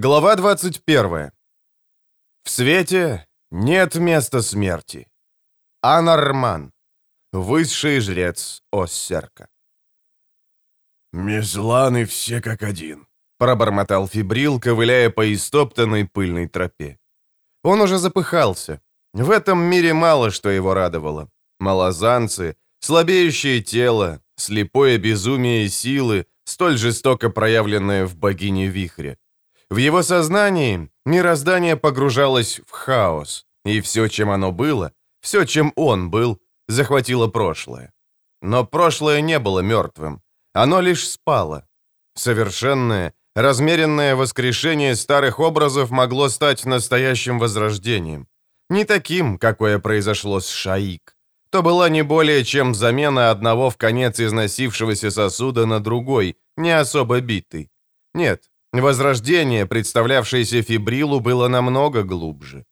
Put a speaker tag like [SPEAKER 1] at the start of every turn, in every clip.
[SPEAKER 1] Глава 21. В свете нет места смерти. Анарман. Высший жрец Оссерка.
[SPEAKER 2] «Мезланы все как один», —
[SPEAKER 1] пробормотал Фибрил, ковыляя по истоптанной пыльной тропе. Он уже запыхался. В этом мире мало что его радовало. Малозанцы, слабеющее тело, слепое безумие силы, столь жестоко проявленное в богине Вихре. В его сознании мироздание погружалось в хаос, и все, чем оно было, все, чем он был, захватило прошлое. Но прошлое не было мертвым, оно лишь спало. Совершенное, размеренное воскрешение старых образов могло стать настоящим возрождением. Не таким, какое произошло с Шаик. То была не более чем замена одного в конец износившегося сосуда на другой, не особо битый. Нет, Возрождение, представлявшееся Фибрилу, было намного глубже.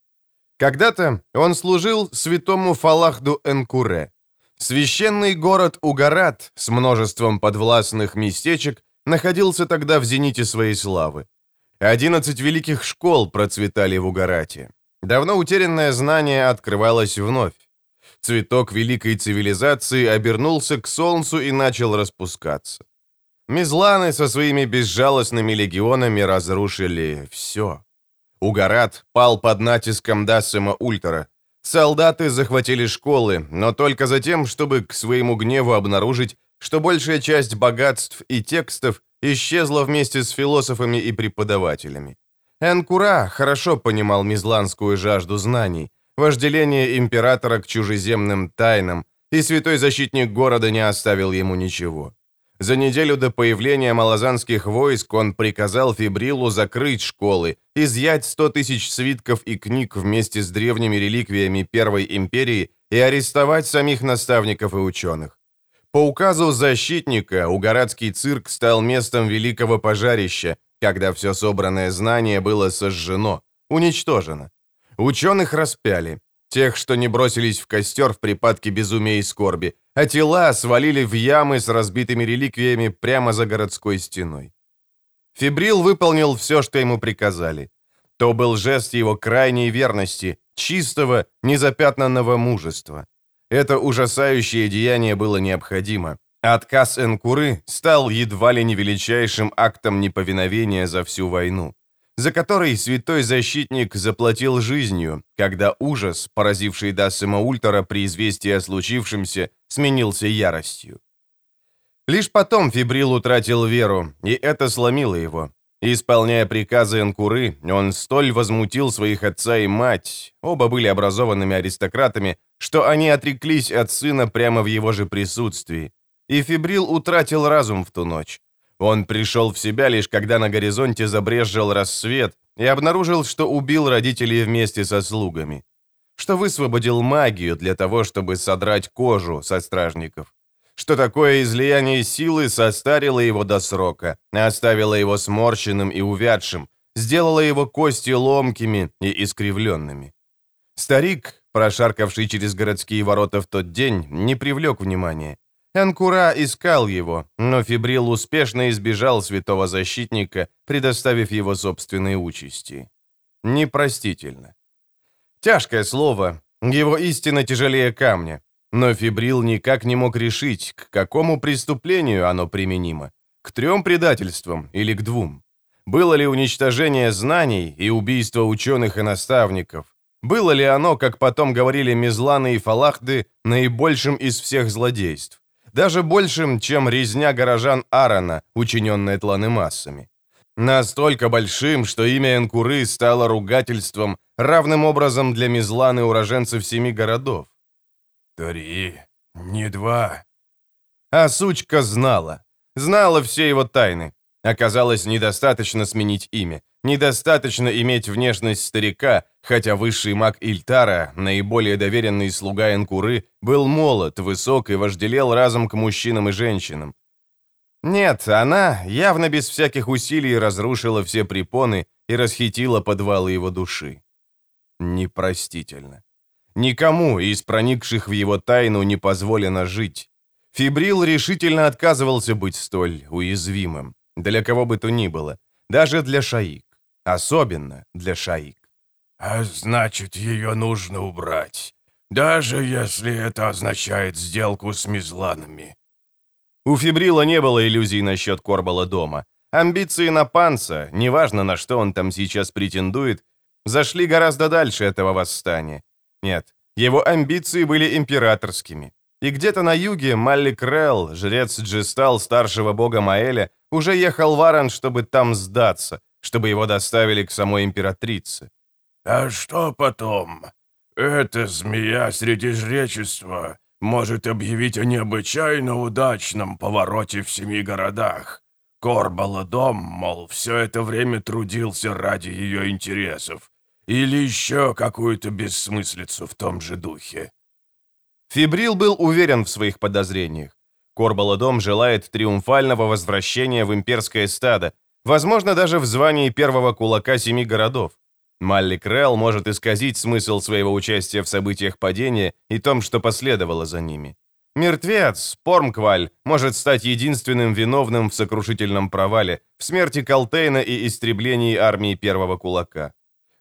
[SPEAKER 1] Когда-то он служил святому Фалахду Энкуре. Священный город Угарат с множеством подвластных местечек находился тогда в зените своей славы. Одиннадцать великих школ процветали в Угарате. Давно утерянное знание открывалось вновь. Цветок великой цивилизации обернулся к солнцу и начал распускаться. Мизланы со своими безжалостными легионами разрушили все. Угарат пал под натиском Дассима Ультра. Солдаты захватили школы, но только за тем, чтобы к своему гневу обнаружить, что большая часть богатств и текстов исчезла вместе с философами и преподавателями. Энкура хорошо понимал мизланскую жажду знаний, вожделение императора к чужеземным тайнам, и святой защитник города не оставил ему ничего. За неделю до появления малозанских войск он приказал Фибрилу закрыть школы, изъять 100 тысяч свитков и книг вместе с древними реликвиями Первой империи и арестовать самих наставников и ученых. По указу защитника Угорадский цирк стал местом великого пожарища, когда все собранное знание было сожжено, уничтожено. Ученых распяли, тех, что не бросились в костер в припадке безумия и скорби, а тела свалили в ямы с разбитыми реликвиями прямо за городской стеной. Фибрил выполнил все, что ему приказали. То был жест его крайней верности, чистого, незапятнанного мужества. Это ужасающее деяние было необходимо. Отказ Энкуры стал едва ли не величайшим актом неповиновения за всю войну за который святой защитник заплатил жизнью, когда ужас, поразивший Дассима Ультора при известии о случившемся, сменился яростью. Лишь потом Фибрил утратил веру, и это сломило его. Исполняя приказы Энкуры, он столь возмутил своих отца и мать, оба были образованными аристократами, что они отреклись от сына прямо в его же присутствии. И Фибрил утратил разум в ту ночь. Он пришел в себя лишь когда на горизонте забрезжил рассвет и обнаружил, что убил родителей вместе со слугами. Что высвободил магию для того, чтобы содрать кожу со стражников. Что такое излияние силы состарило его до срока, оставило его сморщенным и увядшим, сделало его кости ломкими и искривленными. Старик, прошаркавший через городские ворота в тот день, не привлек внимания. Анкура искал его, но Фибрил успешно избежал святого защитника, предоставив его собственной участи. Непростительно. Тяжкое слово, его истина тяжелее камня, но Фибрил никак не мог решить, к какому преступлению оно применимо, к трем предательствам или к двум. Было ли уничтожение знаний и убийство ученых и наставников? Было ли оно, как потом говорили Мезланы и Фалахды, наибольшим из всех злодейств? даже большим, чем резня горожан Аарона, учиненная тланы Настолько большим, что имя Энкуры стало ругательством, равным образом для Мизланы уроженцев семи городов.
[SPEAKER 2] «Три, не два».
[SPEAKER 1] А сучка знала. Знала все его тайны. Оказалось, недостаточно сменить имя. Недостаточно иметь внешность старика, хотя высший маг Ильтара, наиболее доверенный слуга Энкуры, был молод, высок и вожделел разом к мужчинам и женщинам. Нет, она явно без всяких усилий разрушила все препоны и расхитила подвалы его души. Непростительно. Никому из проникших в его тайну не позволено жить. Фибрил решительно отказывался быть столь уязвимым, для кого бы то ни было, даже для Шаик. Особенно для Шаик.
[SPEAKER 2] А значит, ее нужно убрать. Даже если это означает сделку с Мизланами.
[SPEAKER 1] У Фибрила не было иллюзий насчет Корбала дома. Амбиции на Панца, неважно на что он там сейчас претендует, зашли гораздо дальше этого восстания. Нет, его амбиции были императорскими. И где-то на юге Маллик Релл, жрец Джистал старшего бога Маэля, уже ехал в Аран, чтобы там сдаться, чтобы его доставили к самой императрице.
[SPEAKER 2] «А что потом? Эта змея среди жречества может объявить о необычайно удачном повороте в семи городах. Корбаладом, мол, все это время трудился ради ее интересов. Или еще какую-то бессмыслицу в том же духе».
[SPEAKER 1] Фибрил был уверен в своих подозрениях. Корбаладом желает триумфального возвращения в имперское стадо, возможно, даже в звании первого кулака семи городов. Малли Крелл может исказить смысл своего участия в событиях падения и том, что последовало за ними. Мертвец, Пормкваль, может стать единственным виновным в сокрушительном провале, в смерти Калтейна и истреблении армии первого кулака.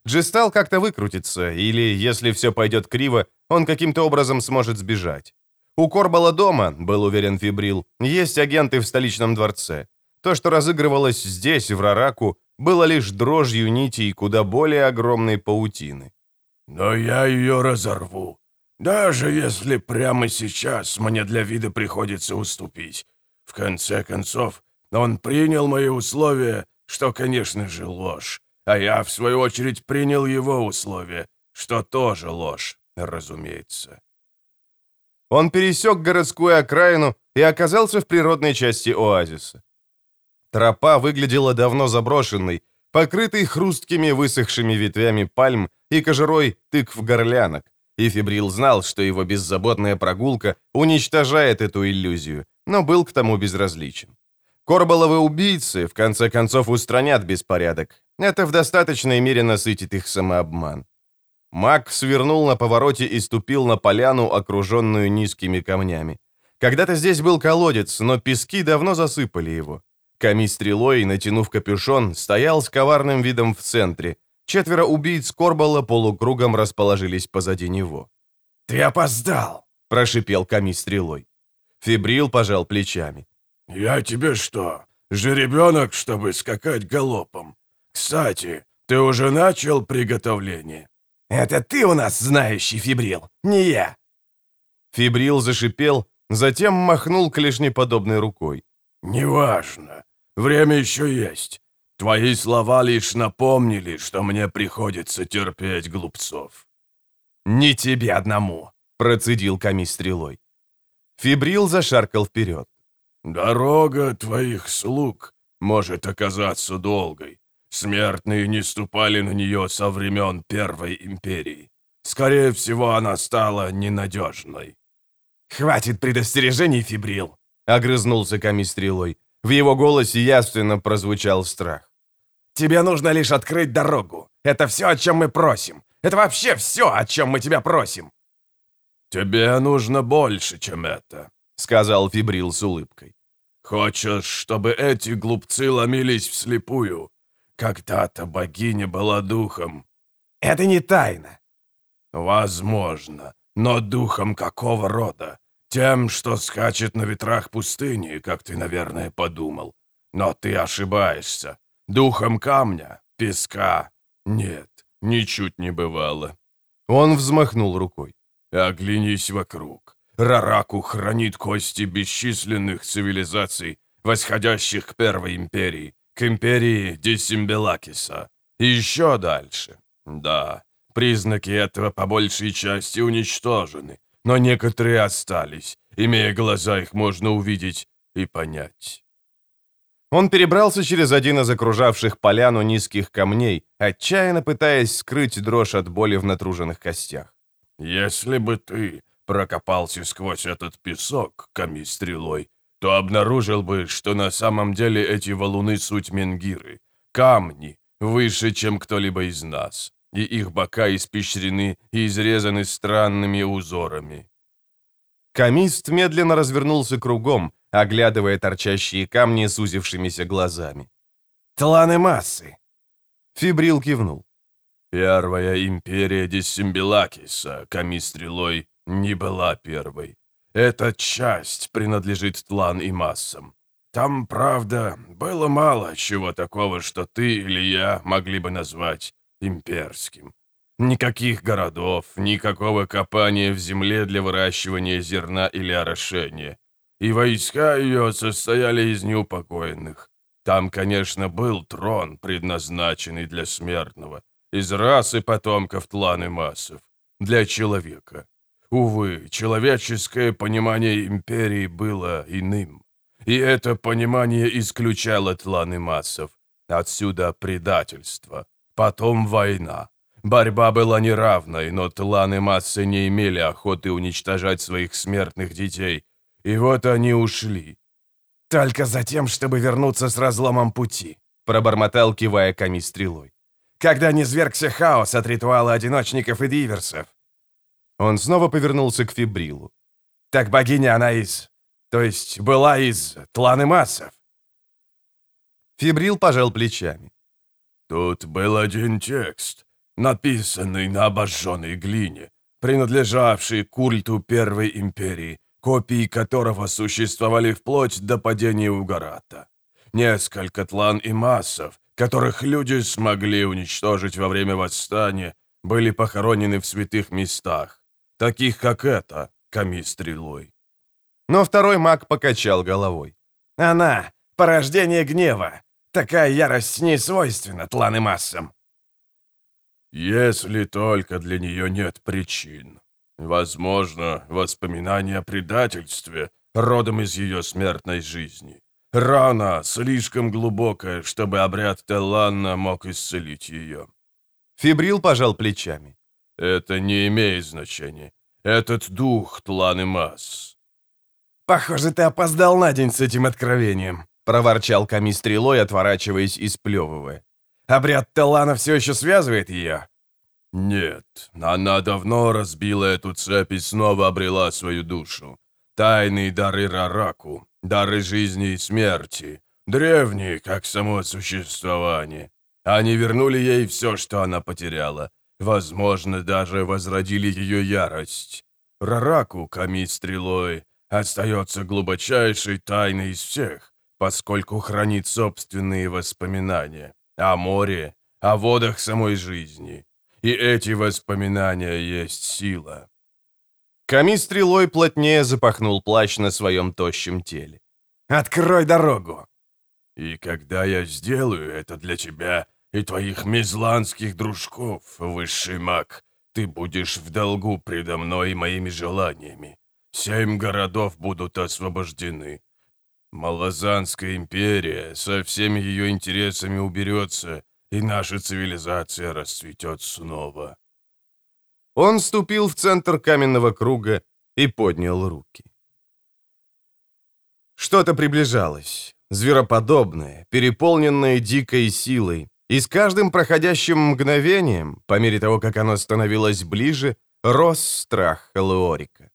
[SPEAKER 1] Джистал как-то выкрутится, или, если все пойдет криво, он каким-то образом сможет сбежать. У Корбала дома, был уверен Фибрил, есть агенты в столичном дворце. То, что разыгрывалось здесь, в Рараку, было лишь дрожью нитей куда более огромной паутины.
[SPEAKER 2] «Но я ее разорву. Даже если прямо сейчас мне для вида приходится уступить. В конце концов, он принял мои условия, что, конечно же, ложь. А я, в свою очередь, принял его условия, что тоже ложь, разумеется».
[SPEAKER 1] Он пересек городскую окраину и оказался в природной части оазиса. Тропа выглядела давно заброшенной, покрытой хрусткими высохшими ветвями пальм и кожурой тыкв-горлянок, и Фибрил знал, что его беззаботная прогулка уничтожает эту иллюзию, но был к тому безразличен. Корбаловы убийцы, в конце концов, устранят беспорядок. Это в достаточной мере насытит их самообман. Маг свернул на повороте и ступил на поляну, окруженную низкими камнями. Когда-то здесь был колодец, но пески давно засыпали его. Ками стрелой, натянув капюшон, стоял с коварным видом в центре. Четверо убийц Корбала полукругом расположились позади него.
[SPEAKER 2] «Ты опоздал!»
[SPEAKER 1] – прошипел Ками стрелой. Фибрил пожал плечами.
[SPEAKER 2] «Я тебе что, жеребенок, чтобы скакать галопом? Кстати, ты уже начал приготовление?»
[SPEAKER 3] «Это ты у нас знающий, Фибрил, не я!»
[SPEAKER 1] Фибрил зашипел, затем махнул клешнеподобной рукой.
[SPEAKER 2] «Неважно. Время еще есть. Твои слова лишь напомнили, что мне приходится терпеть глупцов».
[SPEAKER 1] «Не тебе одному», — процедил Ками стрелой. Фибрил зашаркал вперед.
[SPEAKER 2] «Дорога твоих слуг может оказаться долгой. Смертные не ступали на нее со времен Первой Империи. Скорее всего, она стала ненадежной».
[SPEAKER 3] «Хватит предостережений, Фибрил!»
[SPEAKER 1] — огрызнулся Ками стрелой. В его голосе яственно прозвучал страх.
[SPEAKER 3] «Тебе нужно лишь открыть дорогу. Это все, о чем мы просим. Это вообще все, о чем мы тебя просим».
[SPEAKER 2] «Тебе нужно больше, чем это», — сказал Фибрил с улыбкой. «Хочешь, чтобы эти глупцы ломились вслепую? Когда-то богиня была духом».
[SPEAKER 3] «Это не тайна».
[SPEAKER 2] «Возможно. Но духом какого рода? Тем, что скачет на ветрах пустыни, как ты, наверное, подумал. Но ты ошибаешься. Духом камня, песка. Нет, ничуть не бывало.
[SPEAKER 1] Он взмахнул рукой.
[SPEAKER 2] Оглянись вокруг. Рараку хранит кости бесчисленных цивилизаций, восходящих к Первой Империи, к Империи Десимбелакиса. И еще дальше. Да, признаки этого по большей части уничтожены, но некоторые остались. Имея глаза, их можно увидеть и понять.
[SPEAKER 1] Он перебрался через один из окружавших поляну низких камней, отчаянно пытаясь скрыть дрожь от боли в натруженных костях.
[SPEAKER 2] «Если бы ты прокопался сквозь этот песок, коми стрелой, то обнаружил бы, что на самом деле эти валуны суть менгиры, камни, выше, чем кто-либо из нас и их бока испещрены и изрезаны странными узорами.
[SPEAKER 1] Камист медленно развернулся кругом, оглядывая торчащие камни сузившимися глазами.
[SPEAKER 3] «Тланы массы!»
[SPEAKER 1] Фибрил кивнул.
[SPEAKER 2] Первая империя Диссимбелакиса, коми стрелой, не была первой. Эта часть принадлежит Тлан и массам. Там, правда, было мало чего такого, что ты или я могли бы назвать имперским. Никаких городов, никакого копания в земле для выращивания зерна или орошения. И войска ее состояли из неупокоенных. Там, конечно, был трон, предназначенный для смертного, из расы потомков тланы массов, для человека. Увы, человеческое понимание империи было иным. И это понимание исключало тланы массов. Отсюда предательство. Потом война. Борьба была неравной, но тланы массы не имели охоты уничтожать своих смертных детей. И вот они ушли.
[SPEAKER 3] «Только за тем, чтобы вернуться с разломом пути», — пробормотал, кивая коми стрелой. «Когда не звергся хаос от ритуала одиночников и диверсов».
[SPEAKER 1] Он снова повернулся к Фибрилу.
[SPEAKER 3] «Так богиня она из... То есть была из тланы массов?»
[SPEAKER 1] Фибрил пожал плечами.
[SPEAKER 2] «Тут был один текст, написанный на обожженной глине, принадлежавший культу Первой Империи, копии которого существовали вплоть до падения Угарата. Несколько тлан и массов, которых люди смогли уничтожить во время восстания, были похоронены в святых местах, таких как это, Ками стрелой.
[SPEAKER 1] Но второй маг покачал головой.
[SPEAKER 3] «Она — порождение гнева. Такая ярость не свойственна тлан и массам».
[SPEAKER 2] «Если только для нее нет причин», Возможно, воспоминания о предательстве, родом из ее смертной жизни. Рана слишком глубокая, чтобы обряд Телланна мог исцелить ее.
[SPEAKER 1] Фибрил пожал плечами.
[SPEAKER 2] Это не имеет значения. Этот дух Тланы Масс.
[SPEAKER 3] «Похоже, ты опоздал на день с этим откровением», — проворчал Ками стрелой, отворачиваясь и сплевывая. «Обряд Теллана все еще связывает ее?»
[SPEAKER 2] Нет, она давно разбила эту цепь и снова обрела свою душу. Тайные дары Рараку, дары жизни и смерти, древние, как само существование. Они вернули ей все, что она потеряла. Возможно, даже возродили ее ярость. Рараку, Ками стрелой, остается глубочайшей тайной из всех, поскольку хранит собственные воспоминания о море, о водах самой жизни, и эти воспоминания есть сила».
[SPEAKER 1] Ками стрелой плотнее запахнул плащ на своем тощем теле.
[SPEAKER 3] «Открой дорогу!»
[SPEAKER 2] «И когда я сделаю это для тебя и твоих мезланских дружков, высший маг, ты будешь в долгу предо мной и моими желаниями. Семь городов будут освобождены. Малазанская империя со всеми ее интересами уберется, и наша цивилизация расцветет снова».
[SPEAKER 1] Он ступил в центр каменного круга и поднял руки. Что-то приближалось, звероподобное, переполненное дикой силой, и с каждым проходящим мгновением, по мере того, как оно становилось ближе, рос страх Элеорика.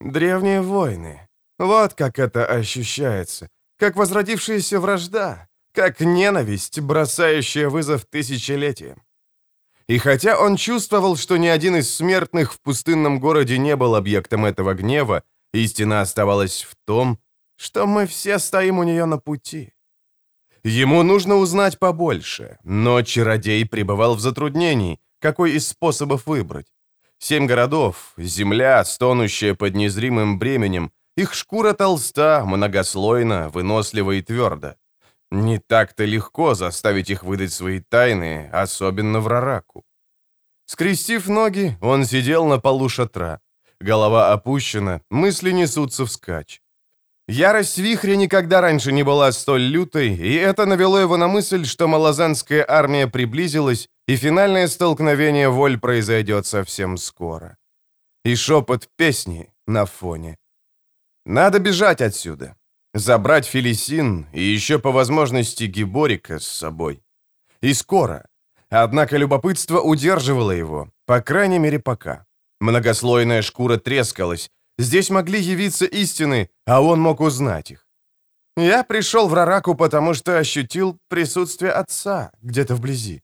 [SPEAKER 1] Древние войны. Вот как это ощущается, как возродившаяся вражда как ненависть, бросающая вызов тысячелетиям. И хотя он чувствовал, что ни один из смертных в пустынном городе не был объектом этого гнева, истина оставалась в том, что мы все стоим у нее на пути. Ему нужно узнать побольше, но чародей пребывал в затруднении, какой из способов выбрать. Семь городов, земля, стонущая под незримым бременем, их шкура толста, многослойна, вынослива и тверда. Не так-то легко заставить их выдать свои тайны, особенно в Рараку. Скрестив ноги, он сидел на полу шатра. Голова опущена, мысли несутся вскачь. Ярость вихря никогда раньше не была столь лютой, и это навело его на мысль, что малозанская армия приблизилась, и финальное столкновение воль произойдет совсем скоро. И шепот песни на фоне. Надо бежать отсюда. Забрать Фелисин и еще по возможности Гиборика с собой. И скоро. Однако любопытство удерживало его, по крайней мере пока. Многослойная шкура трескалась. Здесь могли явиться истины, а он мог узнать их. Я пришел в Рараку, потому что ощутил присутствие отца где-то вблизи.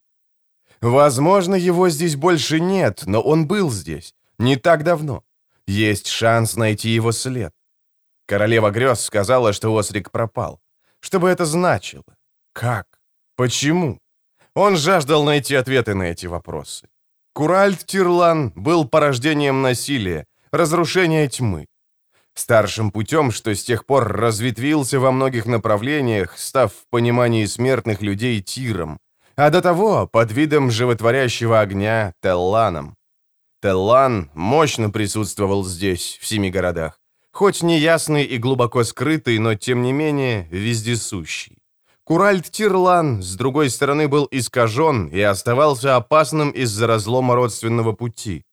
[SPEAKER 1] Возможно, его здесь больше нет, но он был здесь. Не так давно. Есть шанс найти его след. Королева грез сказала, что Осрик пропал. Что бы это значило? Как? Почему? Он жаждал найти ответы на эти вопросы. Куральд Тирлан был порождением насилия, разрушения тьмы. Старшим путем, что с тех пор разветвился во многих направлениях, став в понимании смертных людей тиром, а до того под видом животворящего огня Телланом. Теллан мощно присутствовал здесь, в семи городах, хоть неясный и глубоко скрытый, но тем не менее вездесущий. Куральд Тирлан, с другой стороны, был искажен и оставался опасным из-за разлома родственного пути.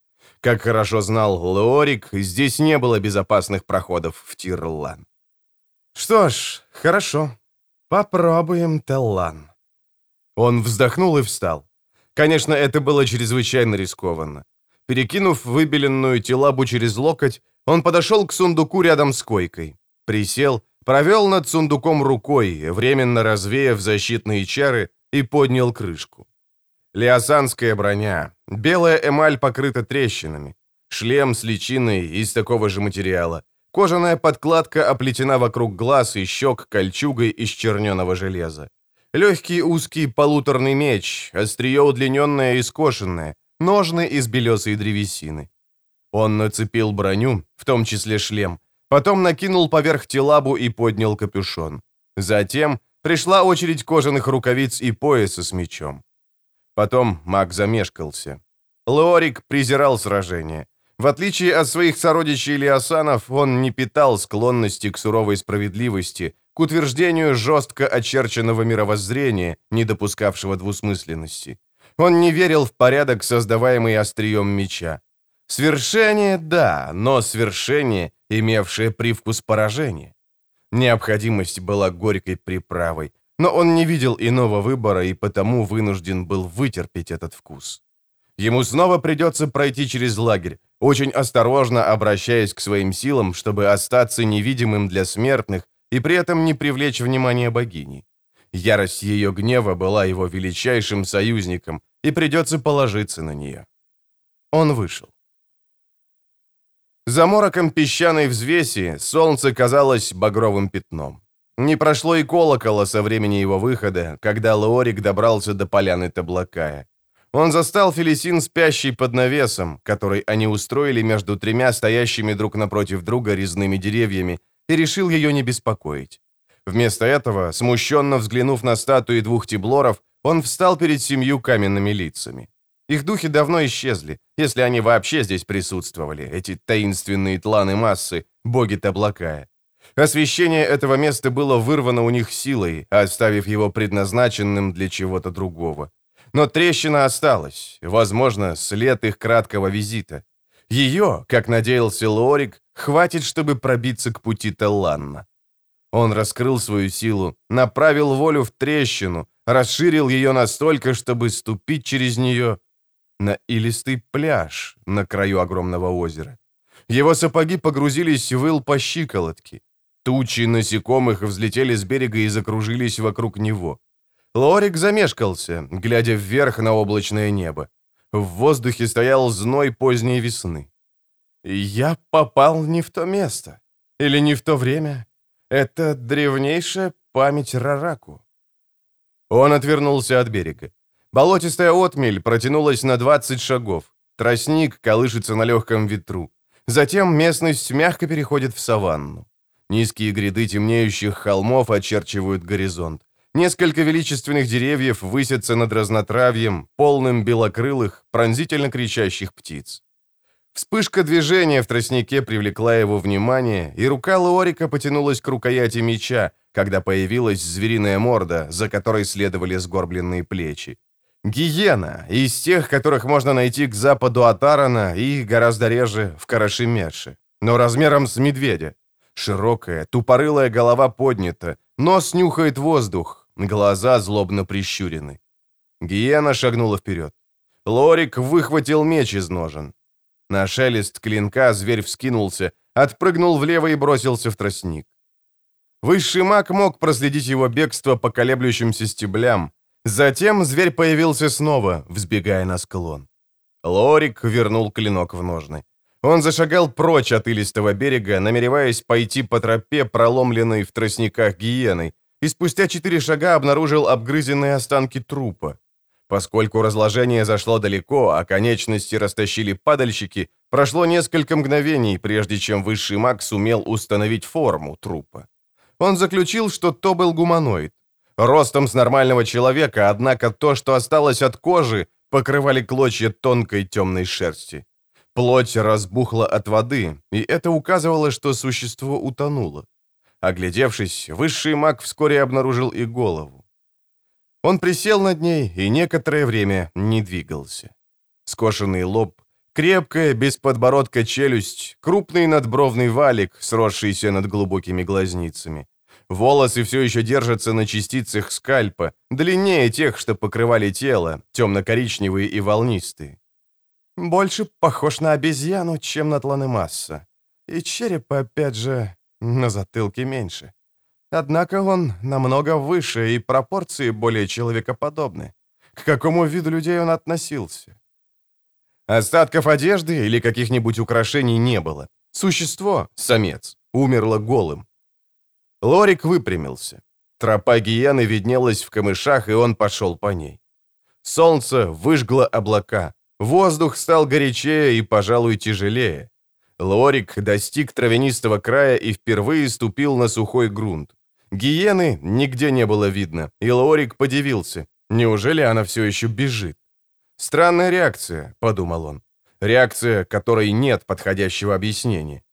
[SPEAKER 1] Как хорошо знал Леорик, здесь не было безопасных проходов в Тирлан. Что ж, хорошо. Попробуем Теллан. Он вздохнул и встал. Конечно, это было чрезвычайно рискованно. Перекинув выбеленную телабу через локоть, он подошел к сундуку рядом с койкой. Присел, провел над сундуком рукой, временно развеяв защитные чары, и поднял крышку. Лиосанская броня. Белая эмаль покрыта трещинами. Шлем с личиной из такого же материала. Кожаная подкладка оплетена вокруг глаз и щек кольчугой из черненого железа. Легкий узкий полуторный меч, острие удлиненное и скошенное, ножны из белесой древесины. Он нацепил броню, в том числе шлем, потом накинул поверх телабу и поднял капюшон. Затем пришла очередь кожаных рукавиц и пояса с мечом. Потом маг замешкался. Лорик презирал сражение. В отличие от своих сородичей Лиасанов, он не питал склонности к суровой справедливости, к утверждению жестко очерченного мировоззрения, не допускавшего двусмысленности. Он не верил в порядок, создаваемый острием меча. Свершение – да, но свершение, имевшее привкус поражения. Необходимость была горькой приправой, но он не видел иного выбора и потому вынужден был вытерпеть этот вкус. Ему снова придется пройти через лагерь, очень осторожно обращаясь к своим силам, чтобы остаться невидимым для смертных и при этом не привлечь внимание богини. Ярость ее гнева была его величайшим союзником, и придется положиться на нее. Он вышел. За мороком песчаной взвеси солнце казалось багровым пятном. Не прошло и колокола со времени его выхода, когда Леорик добрался до поляны Таблакая. Он застал Фелисин спящей под навесом, который они устроили между тремя стоящими друг напротив друга резными деревьями, и решил ее не беспокоить. Вместо этого, смущенно взглянув на статуи двух тиблоров, он встал перед семью каменными лицами. Их духи давно исчезли, если они вообще здесь присутствовали, эти таинственные тланы массы, боги Таблакая. Освещение этого места было вырвано у них силой, оставив его предназначенным для чего-то другого. Но трещина осталась, возможно, след их краткого визита. Ее, как надеялся Лорик, хватит, чтобы пробиться к пути Телланна. Он раскрыл свою силу, направил волю в трещину, расширил ее настолько, чтобы ступить через нее на илистый пляж на краю огромного озера. Его сапоги погрузились в ил по щиколотке. Тучи насекомых взлетели с берега и закружились вокруг него. Лорик замешкался, глядя вверх на облачное небо. В воздухе стоял зной поздней весны. «Я попал не в то место. Или не в то время. Это древнейшая память Рараку». Он отвернулся от берега. Болотистая отмель протянулась на 20 шагов. Тростник колышется на легком ветру. Затем местность мягко переходит в саванну. Низкие гряды темнеющих холмов очерчивают горизонт. Несколько величественных деревьев высятся над разнотравьем, полным белокрылых, пронзительно кричащих птиц. Вспышка движения в тростнике привлекла его внимание, и рука Лорика потянулась к рукояти меча, когда появилась звериная морда, за которой следовали сгорбленные плечи. Гиена, из тех, которых можно найти к западу от Арана и гораздо реже в Карашемеше, но размером с медведя. Широкая, тупорылая голова поднята, нос нюхает воздух, глаза злобно прищурены. Гиена шагнула вперед. Лорик выхватил меч из ножен. На шелест клинка зверь вскинулся, отпрыгнул влево и бросился в тростник. Высший маг мог проследить его бегство по колеблющимся стеблям. Затем зверь появился снова, взбегая на склон. Лорик вернул клинок в ножны. Он зашагал прочь от илистого берега, намереваясь пойти по тропе, проломленной в тростниках гиеной, и спустя четыре шага обнаружил обгрызенные останки трупа. Поскольку разложение зашло далеко, а конечности растащили падальщики, прошло несколько мгновений, прежде чем высший маг сумел установить форму трупа. Он заключил, что то был гуманоид. Ростом с нормального человека, однако то, что осталось от кожи, покрывали клочья тонкой темной шерсти. Плоть разбухла от воды, и это указывало, что существо утонуло. Оглядевшись, высший маг вскоре обнаружил и голову. Он присел над ней и некоторое время не двигался. Скошенный лоб, крепкая, без подбородка челюсть, крупный надбровный валик, сросшийся над глубокими глазницами. Волосы все еще держатся на частицах скальпа, длиннее тех, что покрывали тело, темно-коричневые и волнистые. Больше похож на обезьяну, чем на тланемасса. И череп, опять же, на затылке меньше. Однако он намного выше, и пропорции более человекоподобны. К какому виду людей он относился? Остатков одежды или каких-нибудь украшений не было. Существо, самец, умерло голым. Лорик выпрямился. Тропа гиены виднелась в камышах, и он пошел по ней. Солнце выжгло облака. Воздух стал горячее и, пожалуй, тяжелее. Лорик достиг травянистого края и впервые ступил на сухой грунт. Гиены нигде не было видно, и Лорик подивился. Неужели она все еще бежит? «Странная реакция», — подумал он. Реакция, которой нет подходящего объяснения.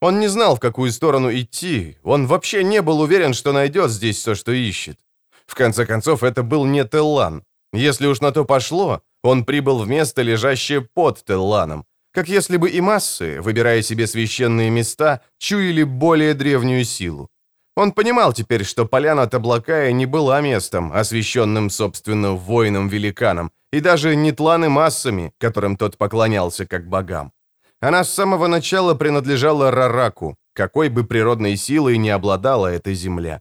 [SPEAKER 1] Он не знал, в какую сторону идти. Он вообще не был уверен, что найдет здесь то, что ищет. В конце концов, это был не Теллан. Если уж на то пошло, он прибыл в место, лежащее под Телланом. Как если бы и массы, выбирая себе священные места, чуяли более древнюю силу. Он понимал теперь, что поляна Таблакая не была местом, освященным, собственно, воином-великаном, и даже не тланы массами, которым тот поклонялся как богам. Она с самого начала принадлежала Рараку, какой бы природной силой не обладала эта земля.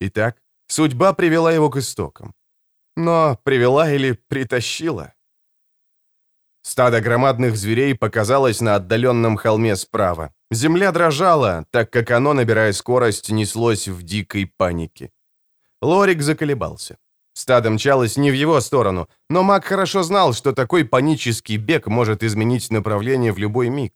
[SPEAKER 1] Итак, судьба привела его к истокам. Но привела или притащила? Стадо громадных зверей показалось на отдаленном холме справа. Земля дрожала, так как оно, набирая скорость, неслось в дикой панике. Лорик заколебался. Стадо мчалось не в его сторону, но маг хорошо знал, что такой панический бег может изменить направление в любой миг.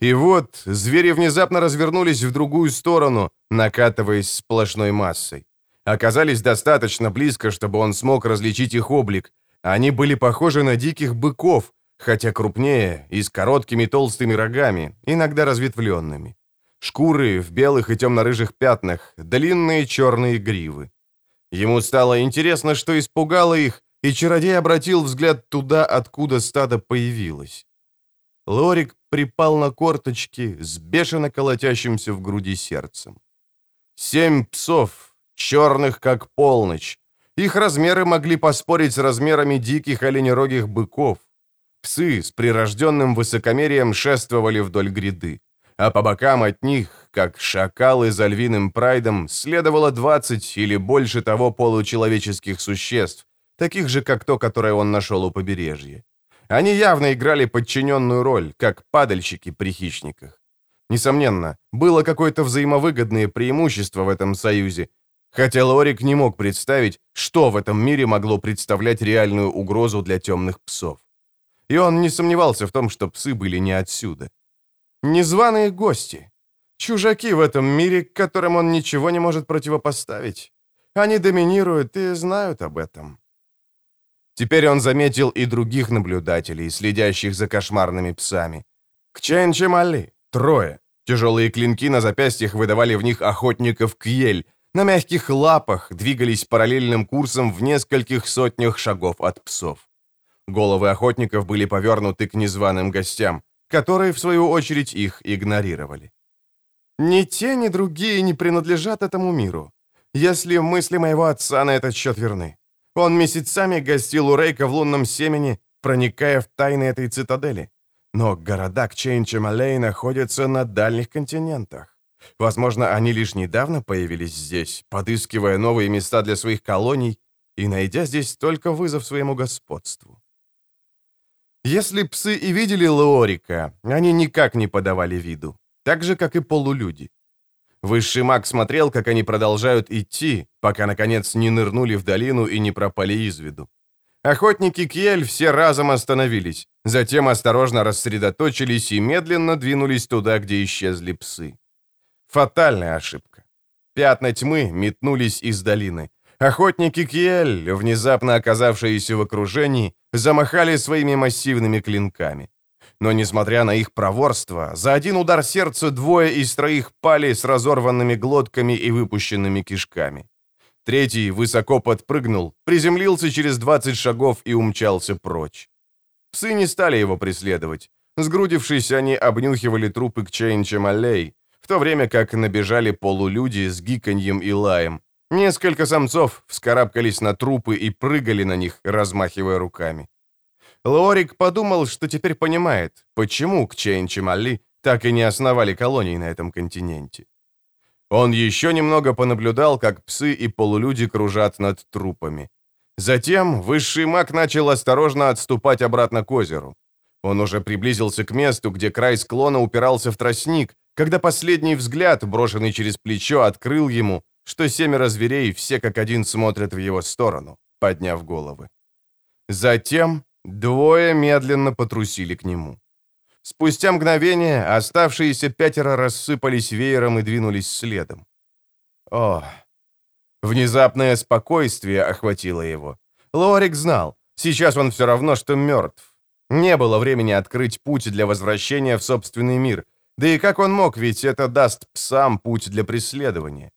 [SPEAKER 1] И вот звери внезапно развернулись в другую сторону, накатываясь сплошной массой. Оказались достаточно близко, чтобы он смог различить их облик. Они были похожи на диких быков, хотя крупнее и с короткими толстыми рогами, иногда разветвленными. Шкуры в белых и темно-рыжих пятнах, длинные черные гривы. Ему стало интересно, что испугало их, и чародей обратил взгляд туда, откуда стадо появилось. Лорик припал на корточки с бешено колотящимся в груди сердцем. Семь псов, черных как полночь. Их размеры могли поспорить с размерами диких оленерогих быков. Псы с прирожденным высокомерием шествовали вдоль гряды а по бокам от них, как шакалы за львиным прайдом, следовало 20 или больше того получеловеческих существ, таких же, как то, которое он нашел у побережья. Они явно играли подчиненную роль, как падальщики при хищниках. Несомненно, было какое-то взаимовыгодное преимущество в этом союзе, хотя Лорик не мог представить, что в этом мире могло представлять реальную угрозу для темных псов. И он не сомневался в том, что псы были не отсюда. Незваные гости. Чужаки в этом мире, которым он ничего не может противопоставить. Они доминируют и знают об этом. Теперь он заметил и других наблюдателей, следящих за кошмарными псами. К Чайн-Чемали трое. Тяжелые клинки на запястьях выдавали в них охотников Кьель. На мягких лапах двигались параллельным курсом в нескольких сотнях шагов от псов. Головы охотников были повернуты к незваным гостям которые, в свою очередь, их игнорировали. Ни те, ни другие не принадлежат этому миру, если мысли моего отца на этот счет верны. Он месяцами гостил у Рейка в лунном семени, проникая в тайны этой цитадели. Но города Кчейн-Чемалей находятся на дальних континентах. Возможно, они лишь недавно появились здесь, подыскивая новые места для своих колоний, и найдя здесь только вызов своему господству. Если псы и видели Леорика, они никак не подавали виду, так же, как и полулюди. Высший маг смотрел, как они продолжают идти, пока, наконец, не нырнули в долину и не пропали из виду. Охотники Кьель все разом остановились, затем осторожно рассредоточились и медленно двинулись туда, где исчезли псы. Фатальная ошибка. Пятна тьмы метнулись из долины. Охотники Кьель, внезапно оказавшиеся в окружении, замахали своими массивными клинками. Но, несмотря на их проворство, за один удар сердца двое из троих пали с разорванными глотками и выпущенными кишками. Третий высоко подпрыгнул, приземлился через 20 шагов и умчался прочь. Псы не стали его преследовать. Сгрудившись, они обнюхивали трупы к Чейнчем аллей, в то время как набежали полулюди с гиканьем и лаем. Несколько самцов вскарабкались на трупы и прыгали на них, размахивая руками. Лорик подумал, что теперь понимает, почему к Чейнчемалли так и не основали колонии на этом континенте. Он еще немного понаблюдал, как псы и полулюди кружат над трупами. Затем высший маг начал осторожно отступать обратно к озеру. Он уже приблизился к месту, где край склона упирался в тростник, когда последний взгляд, брошенный через плечо, открыл ему, что семеро зверей все как один смотрят в его сторону, подняв головы. Затем двое медленно потрусили к нему. Спустя мгновение оставшиеся пятеро рассыпались веером и двинулись следом. О! Внезапное спокойствие охватило его. Лорик знал, сейчас он все равно, что мертв. Не было времени открыть путь для возвращения в собственный мир. Да и как он мог, ведь это даст псам путь для преследования.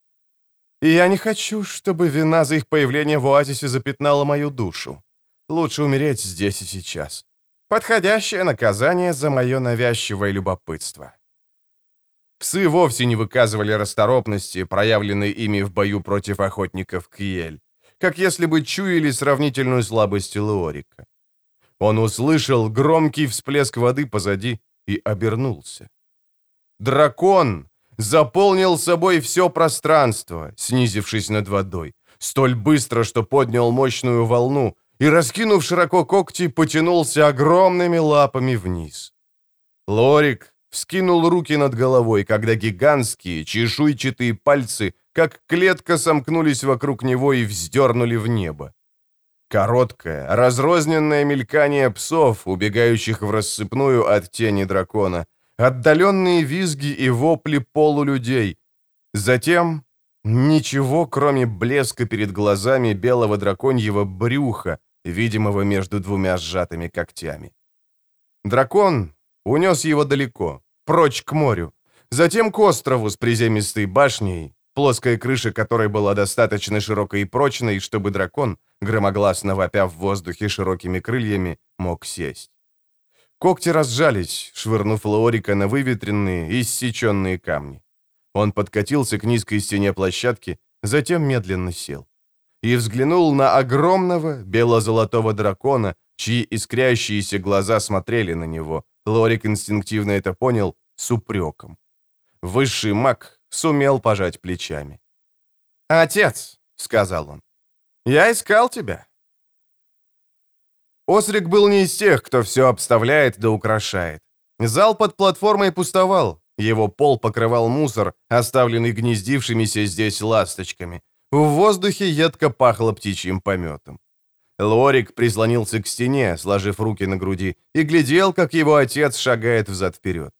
[SPEAKER 1] И я не хочу, чтобы вина за их появление в оазисе запятнала мою душу. Лучше умереть здесь и сейчас. Подходящее наказание за мое навязчивое любопытство. Псы вовсе не выказывали расторопности, проявленной ими в бою против охотников Киель, как если бы чуяли сравнительную слабость Леорика. Он услышал громкий всплеск воды позади и обернулся. Дракон заполнил собой все пространство, снизившись над водой, столь быстро, что поднял мощную волну, и, раскинув широко когти, потянулся огромными лапами вниз. Лорик вскинул руки над головой, когда гигантские чешуйчатые пальцы, как клетка, сомкнулись вокруг него и вздернули в небо. Короткое, разрозненное мелькание псов, убегающих в рассыпную от тени дракона, отдаленные визги и вопли полулюдей. Затем ничего, кроме блеска перед глазами белого драконьего брюха, видимого между двумя сжатыми когтями. Дракон унес его далеко, прочь к морю, затем к острову с приземистой башней, плоская крыша которой была достаточно широкой и прочной, чтобы дракон, громогласно вопя в воздухе широкими крыльями, мог сесть. Когти разжались, швырнув Лаорика на выветренные, иссеченные камни. Он подкатился к низкой стене площадки, затем медленно сел и взглянул на огромного бело-золотого дракона, чьи искрящиеся глаза смотрели на него. Лорик инстинктивно это понял с упреком. Высший маг сумел пожать плечами. «Отец», — сказал он, — «я искал тебя». Осрик был не из тех, кто все обставляет да украшает. Зал под платформой пустовал, его пол покрывал мусор, оставленный гнездившимися здесь ласточками. В воздухе едко пахло птичьим пометом. Лорик прислонился к стене, сложив руки на груди, и глядел, как его отец шагает взад-вперед.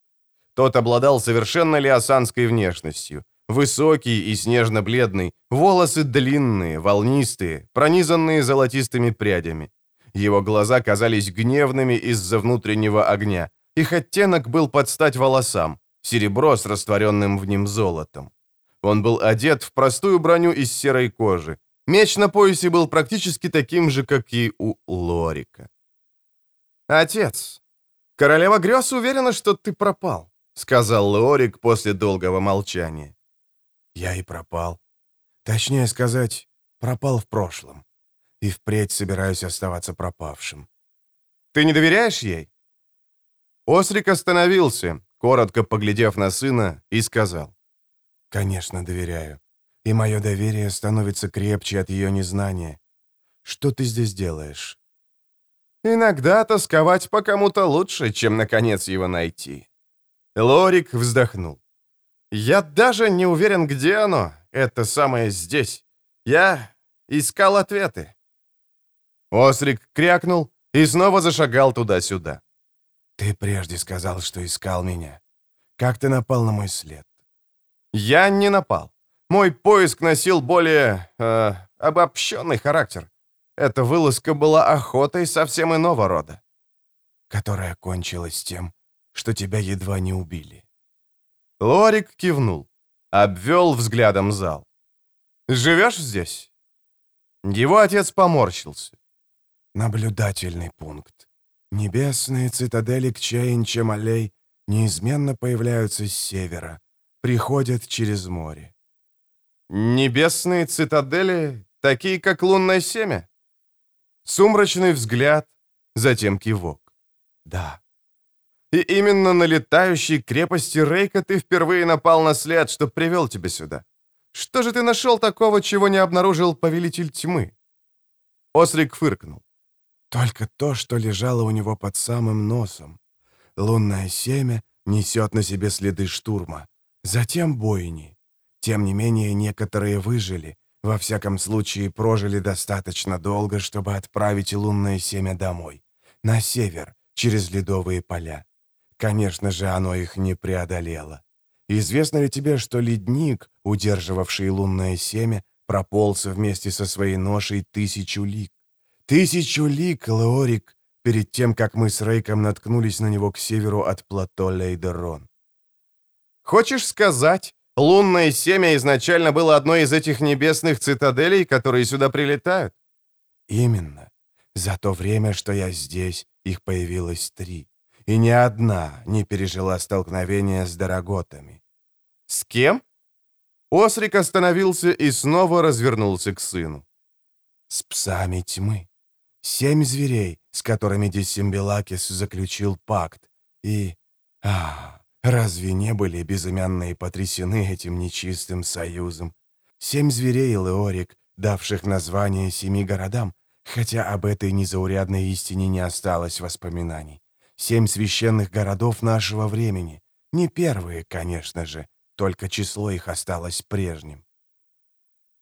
[SPEAKER 1] Тот обладал совершенно лиосанской внешностью. Высокий и снежно-бледный, волосы длинные, волнистые, пронизанные золотистыми прядями. Его глаза казались гневными из-за внутреннего огня. Их оттенок был под стать волосам, серебро с растворенным в нем золотом. Он был одет в простую броню из серой кожи. Меч на поясе был практически таким же, как и у Лорика. «Отец, королева грез уверена, что ты пропал», — сказал Лорик после долгого молчания. «Я и пропал. Точнее сказать, пропал в прошлом. И впредь собираюсь оставаться пропавшим». «Ты не доверяешь ей?» Осрик остановился, коротко поглядев на сына, и сказал. Конечно, доверяю. И мое доверие становится крепче от ее незнания.
[SPEAKER 3] Что ты здесь делаешь?»
[SPEAKER 1] «Иногда тосковать по кому-то лучше, чем, наконец, его найти». Лорик вздохнул. «Я даже не уверен, где оно, это самое здесь. Я искал ответы». Осрик крякнул и снова зашагал туда-сюда.
[SPEAKER 3] «Ты прежде сказал, что искал меня. Как ты напал на мой след?»
[SPEAKER 1] «Я не напал. Мой поиск носил более... Э, обобщенный характер. Эта вылазка была охотой совсем иного рода.
[SPEAKER 3] Которая кончилась тем, что тебя едва не убили.
[SPEAKER 1] Лорик кивнул, обвел взглядом зал. «Живешь здесь?» Его отец поморщился.
[SPEAKER 3] Наблюдательный пункт. Небесные цитадели Кчейн-Чемалей неизменно появляются с севера, приходят через море.
[SPEAKER 1] Небесные цитадели, такие как лунное семя? Сумрачный взгляд, затем кивок.
[SPEAKER 3] Да.
[SPEAKER 1] И именно на летающей крепости Рейка ты впервые напал на след, что привел тебя сюда. Что же ты нашел такого, чего не обнаружил повелитель тьмы?» Осрик фыркнул.
[SPEAKER 3] «Только то, что лежало у него под самым носом. Лунное семя несет на себе следы штурма. Затем бойни. Тем не менее, некоторые выжили, во всяком случае, прожили достаточно долго, чтобы отправить лунное семя домой, на север, через ледовые поля. Конечно же, оно их не преодолело. Известно ли тебе, что ледник, удерживавший лунное семя, прополз вместе со своей ношей тысячу лик? Тысячу лик, Леорик, перед тем, как мы с Рейком наткнулись на него к северу от плато Лейдерон.
[SPEAKER 1] «Хочешь сказать, Лунное семя изначально было одной из этих небесных цитаделей, которые сюда прилетают?
[SPEAKER 3] Именно. За то время, что я здесь, их появилось три. И ни одна не пережила столкновения с дороготами.
[SPEAKER 1] С кем? Осрик остановился и снова развернулся к сыну.
[SPEAKER 3] С псами тьмы. Семь зверей, с которыми Диссимбелакис заключил пакт. И... А, Разве не были безымянные потрясены этим нечистым союзом? Семь зверей, Леорик, давших название семи городам, хотя об этой незаурядной истине не осталось воспоминаний. Семь священных городов нашего времени. Не первые, конечно же, только число их осталось прежним.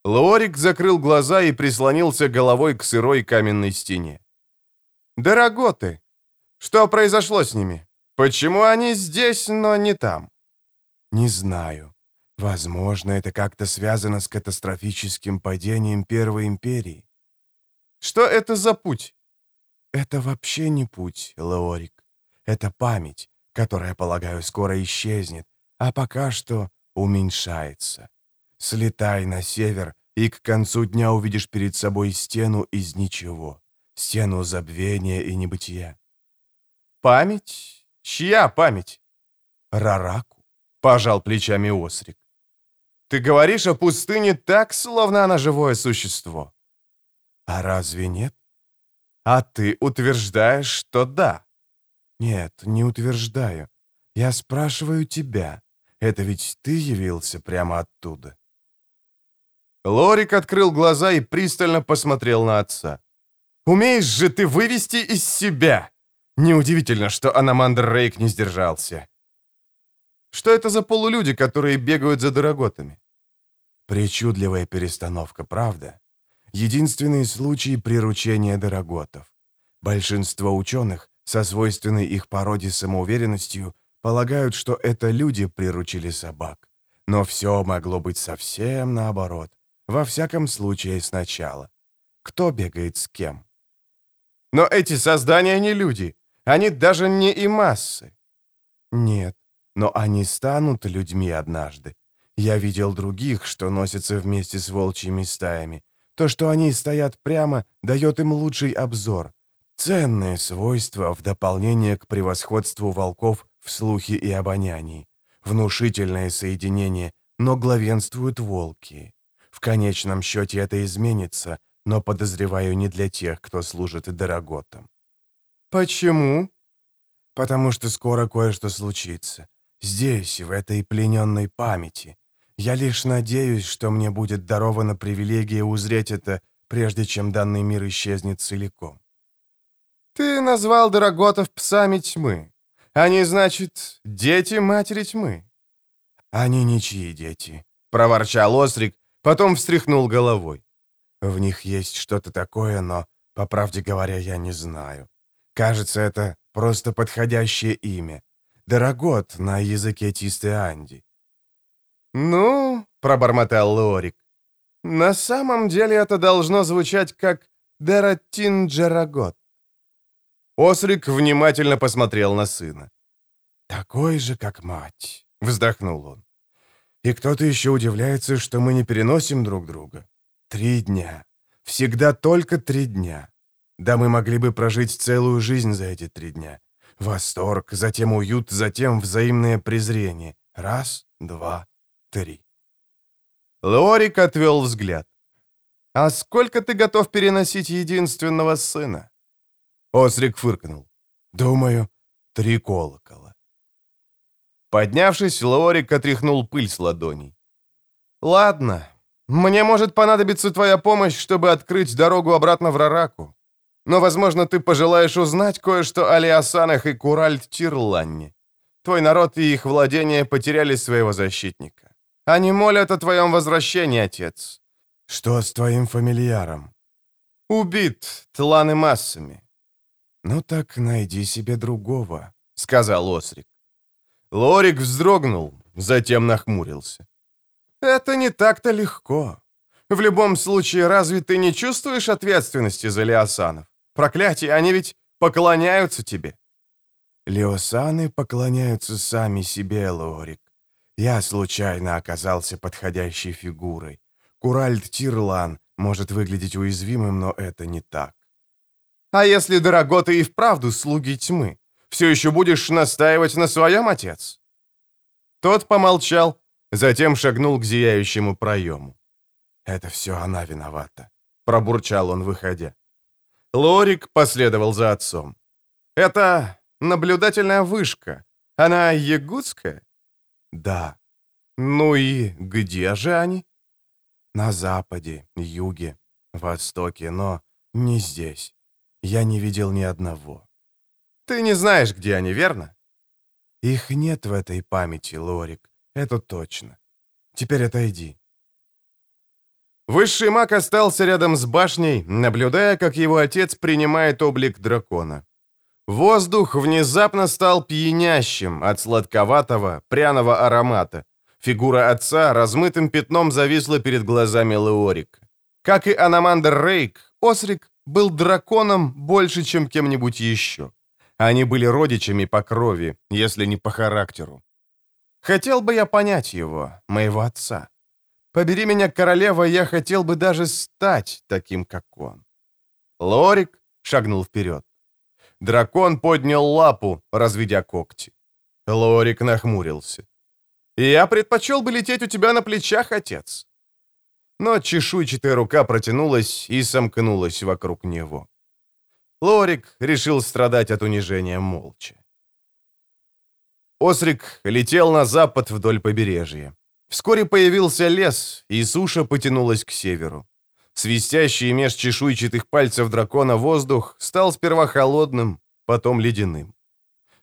[SPEAKER 1] Лорик закрыл глаза и прислонился головой к сырой каменной стене. «Дороготы! Что произошло с ними?» Почему они здесь, но не там?
[SPEAKER 3] Не знаю. Возможно, это как-то связано с катастрофическим падением Первой империи.
[SPEAKER 1] Что это за путь?
[SPEAKER 3] Это вообще не путь, Леорик. Это память, которая, полагаю, скоро исчезнет, а пока что уменьшается. Слетай на север, и к концу дня увидишь перед собой стену из ничего. Стену забвения и небытия.
[SPEAKER 1] Память Чья память?
[SPEAKER 3] Рараку,
[SPEAKER 1] пожал плечами Осрик. Ты говоришь о пустыне так, словно она живое существо.
[SPEAKER 3] А разве нет?
[SPEAKER 1] А ты утверждаешь, что да.
[SPEAKER 3] Нет, не утверждаю. Я спрашиваю тебя. Это ведь ты явился прямо оттуда.
[SPEAKER 1] Лорик открыл глаза и пристально посмотрел на отца. «Умеешь же ты вывести из себя!» Неудивительно, что Аномандр Рейк не сдержался. Что это за полулюди, которые бегают за дороготами?
[SPEAKER 3] Причудливая перестановка, правда? Единственный случай приручения дороготов. Большинство ученых, со свойственной их породе самоуверенностью, полагают, что это люди приручили собак. Но все могло быть совсем наоборот. Во всяком случае, сначала. Кто бегает с кем?
[SPEAKER 1] Но эти создания не люди. Они даже не и массы.
[SPEAKER 3] Нет, но они станут людьми однажды. Я видел других, что носятся вместе с волчьими стаями. То, что они стоят прямо, дает им лучший обзор. Ценное свойство в дополнение к превосходству волков в слухе и обонянии. Внушительное соединение, но главенствуют волки. В конечном счете это изменится, но, подозреваю, не для тех, кто служит Дороготом.
[SPEAKER 1] «Почему?»
[SPEAKER 3] «Потому что скоро кое-что случится. Здесь, в этой плененной памяти. Я лишь надеюсь, что мне будет дарована привилегия узреть это прежде чем данный мир исчезнет целиком.
[SPEAKER 1] Ты назвал Дороготов псами тьмы. Они, значит, дети матери тьмы.
[SPEAKER 3] Они ничьи дети,
[SPEAKER 1] проворчал Острик, потом встряхнул головой.
[SPEAKER 3] В них есть что-то такое, но, по правде говоря, я не знаю. Кажется, это просто подходящее имя. Дорогот на языке Тисты Анди.
[SPEAKER 1] «Ну», — пробормотал Лорик, — «на самом деле это должно звучать как Дератин Джарагот». Осрик внимательно посмотрел на сына.
[SPEAKER 3] «Такой же, как мать», — вздохнул он. «И кто-то еще удивляется, что мы не переносим друг друга. Три дня. Всегда только три дня. Да мы могли бы прожить целую жизнь за эти три дня. Восторг, затем уют, затем взаимное презрение. Раз, два, три.
[SPEAKER 1] Лорик отвел взгляд. «А сколько ты готов переносить единственного сына?» Осрик фыркнул.
[SPEAKER 3] «Думаю, три колокола».
[SPEAKER 1] Поднявшись, Лорик отряхнул пыль с ладоней. «Ладно, мне может понадобиться твоя помощь, чтобы открыть дорогу обратно в Рараку. Но, возможно, ты пожелаешь узнать кое-что о Лиасанах и Куральт-Тирланне. Твой народ и их владения потеряли своего защитника. Они молят о твоем возвращении, отец.
[SPEAKER 3] Что с твоим фамильяром?
[SPEAKER 1] Убит тланы массами.
[SPEAKER 3] Ну так найди себе другого,
[SPEAKER 1] сказал Осрик. Лорик вздрогнул, затем нахмурился. Это не так-то легко. В любом случае, разве ты не чувствуешь ответственности за Лиасанов? Проклятие, они ведь поклоняются тебе.
[SPEAKER 3] Леосаны поклоняются сами себе, Лорик. Я случайно оказался подходящей фигурой. Куральд Тирлан может выглядеть уязвимым, но это не так.
[SPEAKER 1] А если, дорого, ты и вправду слуги тьмы, все еще будешь настаивать на своем, отец?» Тот помолчал, затем шагнул к зияющему проему.
[SPEAKER 3] «Это все она виновата», —
[SPEAKER 1] пробурчал он, выходя. Лорик последовал за отцом. «Это наблюдательная вышка. Она ягудская?»
[SPEAKER 3] «Да».
[SPEAKER 1] «Ну и где же они?»
[SPEAKER 3] «На западе, юге, востоке, но не здесь. Я не видел ни одного».
[SPEAKER 1] «Ты не знаешь, где они, верно?»
[SPEAKER 3] «Их нет в этой памяти, Лорик, это точно. Теперь отойди».
[SPEAKER 1] Высший маг остался рядом с башней, наблюдая, как его отец принимает облик дракона. Воздух внезапно стал пьянящим от сладковатого, пряного аромата. Фигура отца размытым пятном зависла перед глазами Леорика. Как и Аномандр Рейк, Осрик был драконом больше, чем кем-нибудь еще. Они были родичами по крови, если не по характеру. Хотел бы я понять его, моего отца. Побери меня, королева, я хотел бы даже стать таким, как он. Лорик шагнул вперед. Дракон поднял лапу, разведя когти. Лорик нахмурился. «Я предпочел бы лететь у тебя на плечах, отец». Но чешуйчатая рука протянулась и сомкнулась вокруг него. Лорик решил страдать от унижения молча. Осрик летел на запад вдоль побережья. Вскоре появился лес, и суша потянулась к северу. Свистящий меж чешуйчатых пальцев дракона воздух стал сперва холодным, потом ледяным.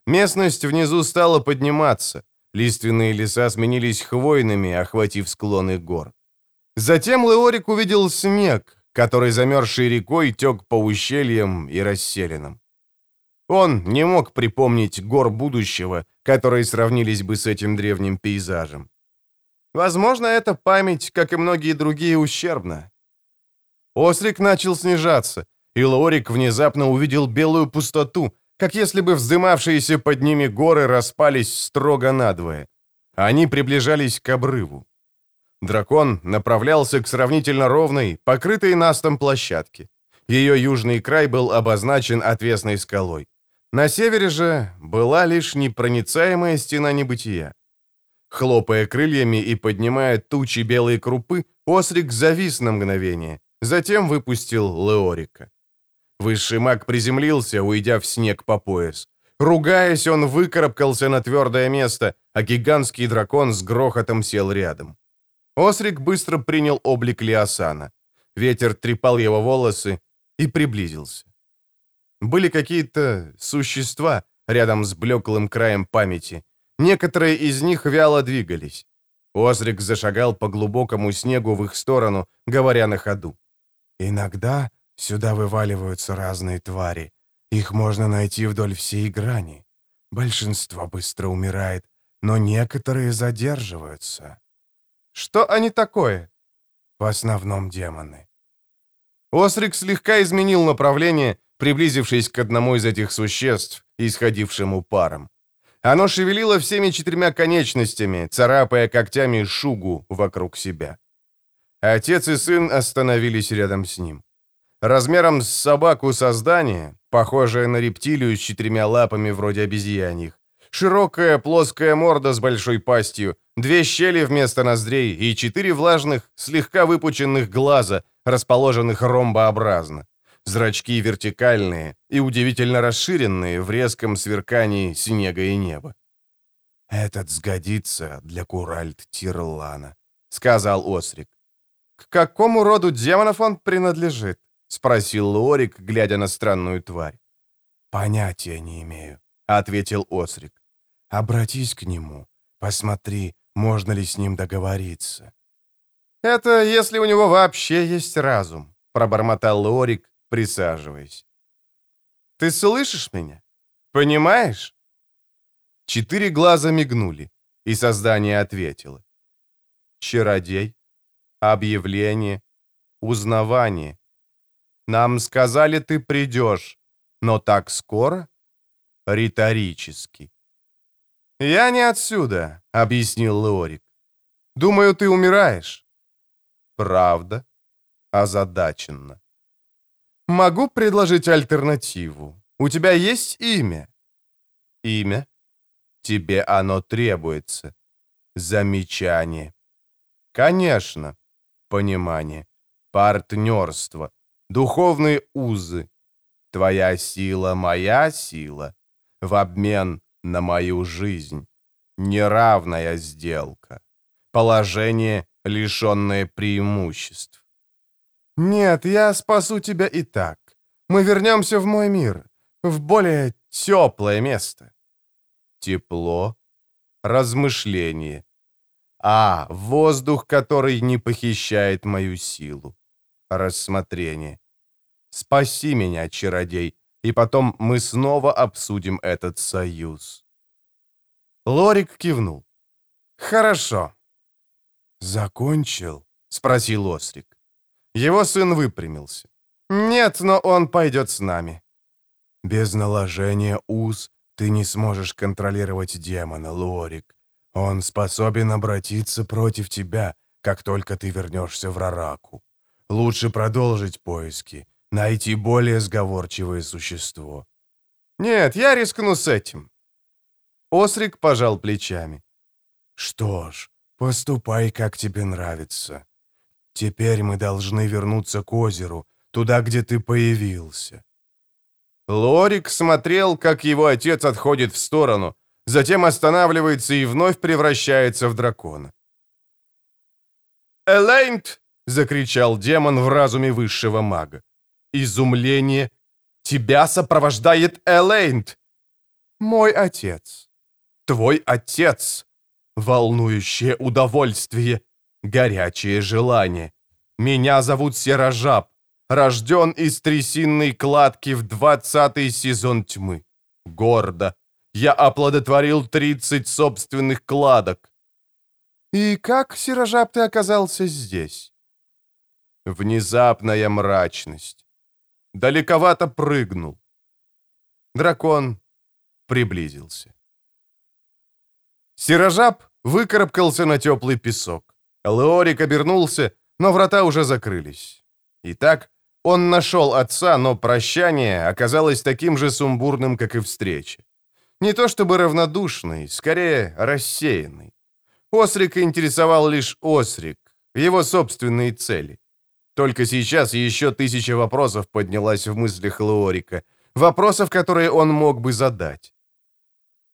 [SPEAKER 1] Местность внизу стала подниматься. Лиственные леса сменились хвойными, охватив склоны гор. Затем Леорик увидел снег, который замерзшей рекой тек по ущельям и расселенным. Он не мог припомнить гор будущего, которые сравнились бы с этим древним пейзажем. Возможно, эта память, как и многие другие, ущербна. Острик начал снижаться, и Лорик внезапно увидел белую пустоту, как если бы вздымавшиеся под ними горы распались строго надвое. Они приближались к обрыву. Дракон направлялся к сравнительно ровной, покрытой настом площадке. Ее южный край был обозначен отвесной скалой. На севере же была лишь непроницаемая стена небытия. Хлопая крыльями и поднимая тучи белой крупы, Осрик завис на мгновение, затем выпустил Леорика. Высший маг приземлился, уйдя в снег по пояс. Ругаясь, он выкарабкался на твердое место, а гигантский дракон с грохотом сел рядом. Осрик быстро принял облик Лиасана. ветер трепал его волосы и приблизился. Были какие-то существа рядом с блеклым краем памяти. Некоторые из них вяло двигались. Озрик зашагал по глубокому снегу в их сторону, говоря на ходу.
[SPEAKER 3] «Иногда сюда вываливаются разные твари. Их можно найти вдоль всей грани. Большинство быстро умирает, но некоторые задерживаются».
[SPEAKER 1] «Что они такое?»
[SPEAKER 3] «В основном демоны».
[SPEAKER 1] Осрик слегка изменил направление, приблизившись к одному из этих существ, исходившему паром. Оно шевелило всеми четырьмя конечностями, царапая когтями шугу вокруг себя. Отец и сын остановились рядом с ним. Размером с собаку создание, похожее на рептилию с четырьмя лапами вроде обезьяньих. Широкая плоская морда с большой пастью, две щели вместо ноздрей и четыре влажных, слегка выпученных глаза, расположенных ромбообразно. Зрачки вертикальные и удивительно расширенные в резком сверкании снега и неба.
[SPEAKER 3] «Этот сгодится для Куральт Тирлана», —
[SPEAKER 1] сказал Осрик. «К какому роду демонов он принадлежит?» — спросил Лорик, глядя на странную тварь.
[SPEAKER 3] «Понятия не имею», — ответил Осрик. «Обратись к нему, посмотри, можно ли с ним договориться».
[SPEAKER 1] «Это если у него вообще есть разум», — пробормотал Лорик, присаживаясь. «Ты слышишь меня? Понимаешь?» Четыре глаза мигнули, и создание ответило. «Чародей, объявление, узнавание. Нам сказали, ты придешь, но так скоро?» Риторически. «Я не отсюда», — объяснил Леорик. «Думаю, ты умираешь». «Правда?» Озадаченно. Могу предложить альтернативу. У тебя есть имя? Имя? Тебе оно требуется. Замечание. Конечно. Понимание. Партнерство. Духовные узы. Твоя сила — моя сила. В обмен на мою жизнь. Неравная сделка. Положение, лишенное преимуществ. «Нет, я спасу тебя и так. Мы вернемся в мой мир, в более теплое место». Тепло, размышление. А, воздух, который не похищает мою силу. Рассмотрение. Спаси меня, чародей, и потом мы снова обсудим этот союз. Лорик кивнул. «Хорошо».
[SPEAKER 3] «Закончил?»
[SPEAKER 1] — спросил Острик. Его сын выпрямился. «Нет, но он пойдет с нами».
[SPEAKER 3] «Без наложения уз ты не сможешь контролировать демона, Лорик. Он способен обратиться против тебя, как только ты вернешься в Рараку. Лучше продолжить поиски, найти более сговорчивое существо».
[SPEAKER 1] «Нет, я рискну с этим». Осрик пожал плечами.
[SPEAKER 3] «Что ж, поступай, как тебе нравится. Теперь мы должны вернуться к озеру, туда, где ты появился».
[SPEAKER 1] Лорик смотрел, как его отец отходит в сторону, затем останавливается и вновь превращается в дракона. «Элейнт!» — закричал демон в разуме высшего мага. «Изумление! Тебя сопровождает Элейнт!» «Мой отец! Твой отец!» Волнующее удовольствие! горячее желание. Меня зовут Серожаб, рожден из трясинной кладки в двадцатый сезон тьмы. Гордо. Я оплодотворил тридцать собственных кладок. И как, Серожаб, ты оказался здесь? Внезапная мрачность. Далековато прыгнул. Дракон приблизился. Серожаб выкарабкался на теплый песок. Леорик обернулся, но врата уже закрылись. Итак, он нашел отца, но прощание оказалось таким же сумбурным, как и встреча. Не то чтобы равнодушный, скорее рассеянный. Осрик интересовал лишь Осрик, его собственные цели. Только сейчас еще тысяча вопросов поднялась в мыслях Леорика, вопросов, которые он мог бы задать.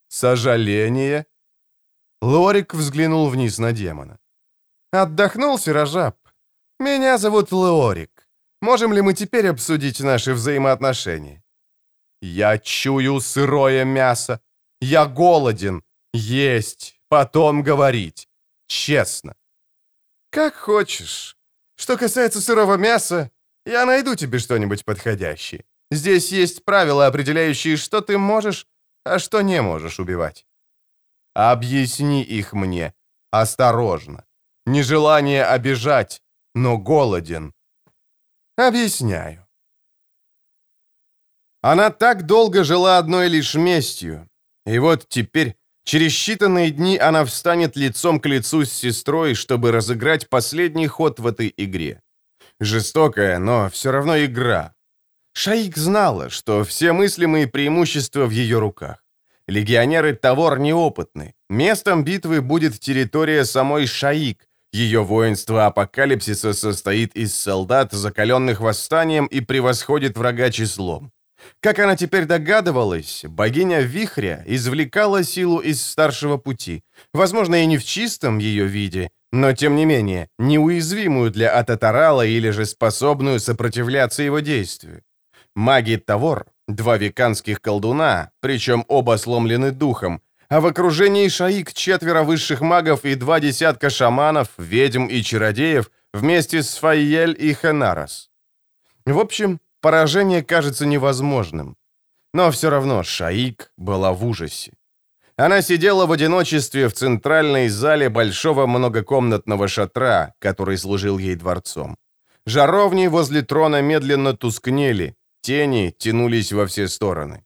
[SPEAKER 1] Сожаление? Лорик взглянул вниз на демона. Отдохнул Сирожаб. «Меня зовут Леорик. Можем ли мы теперь обсудить наши взаимоотношения?» «Я чую сырое мясо. Я голоден. Есть, потом говорить. Честно». «Как хочешь. Что касается сырого мяса, я найду тебе что-нибудь подходящее. Здесь есть правила, определяющие, что ты можешь, а что не можешь убивать. Объясни их мне. Осторожно. Нежелание обижать, но голоден. Объясняю. Она так долго жила одной лишь местью. И вот теперь, через считанные дни, она встанет лицом к лицу с сестрой, чтобы разыграть последний ход в этой игре. Жестокая, но все равно игра. Шаик знала, что все мыслимые преимущества в ее руках. Легионеры Тавор неопытны. Местом битвы будет территория самой Шаик. Ее воинство апокалипсиса состоит из солдат, закаленных восстанием и превосходит врага числом. Как она теперь догадывалась, богиня Вихря извлекала силу из старшего пути. Возможно, и не в чистом ее виде, но, тем не менее, неуязвимую для Ататарала или же способную сопротивляться его действию. Маги Тавор, два веканских колдуна, причем оба сломлены духом, а в окружении Шаик четверо высших магов и два десятка шаманов, ведьм и чародеев вместе с Файель и Хенарос. В общем, поражение кажется невозможным. Но все равно Шаик была в ужасе. Она сидела в одиночестве в центральной зале большого многокомнатного шатра, который служил ей дворцом. Жаровни возле трона медленно тускнели, тени тянулись во все стороны.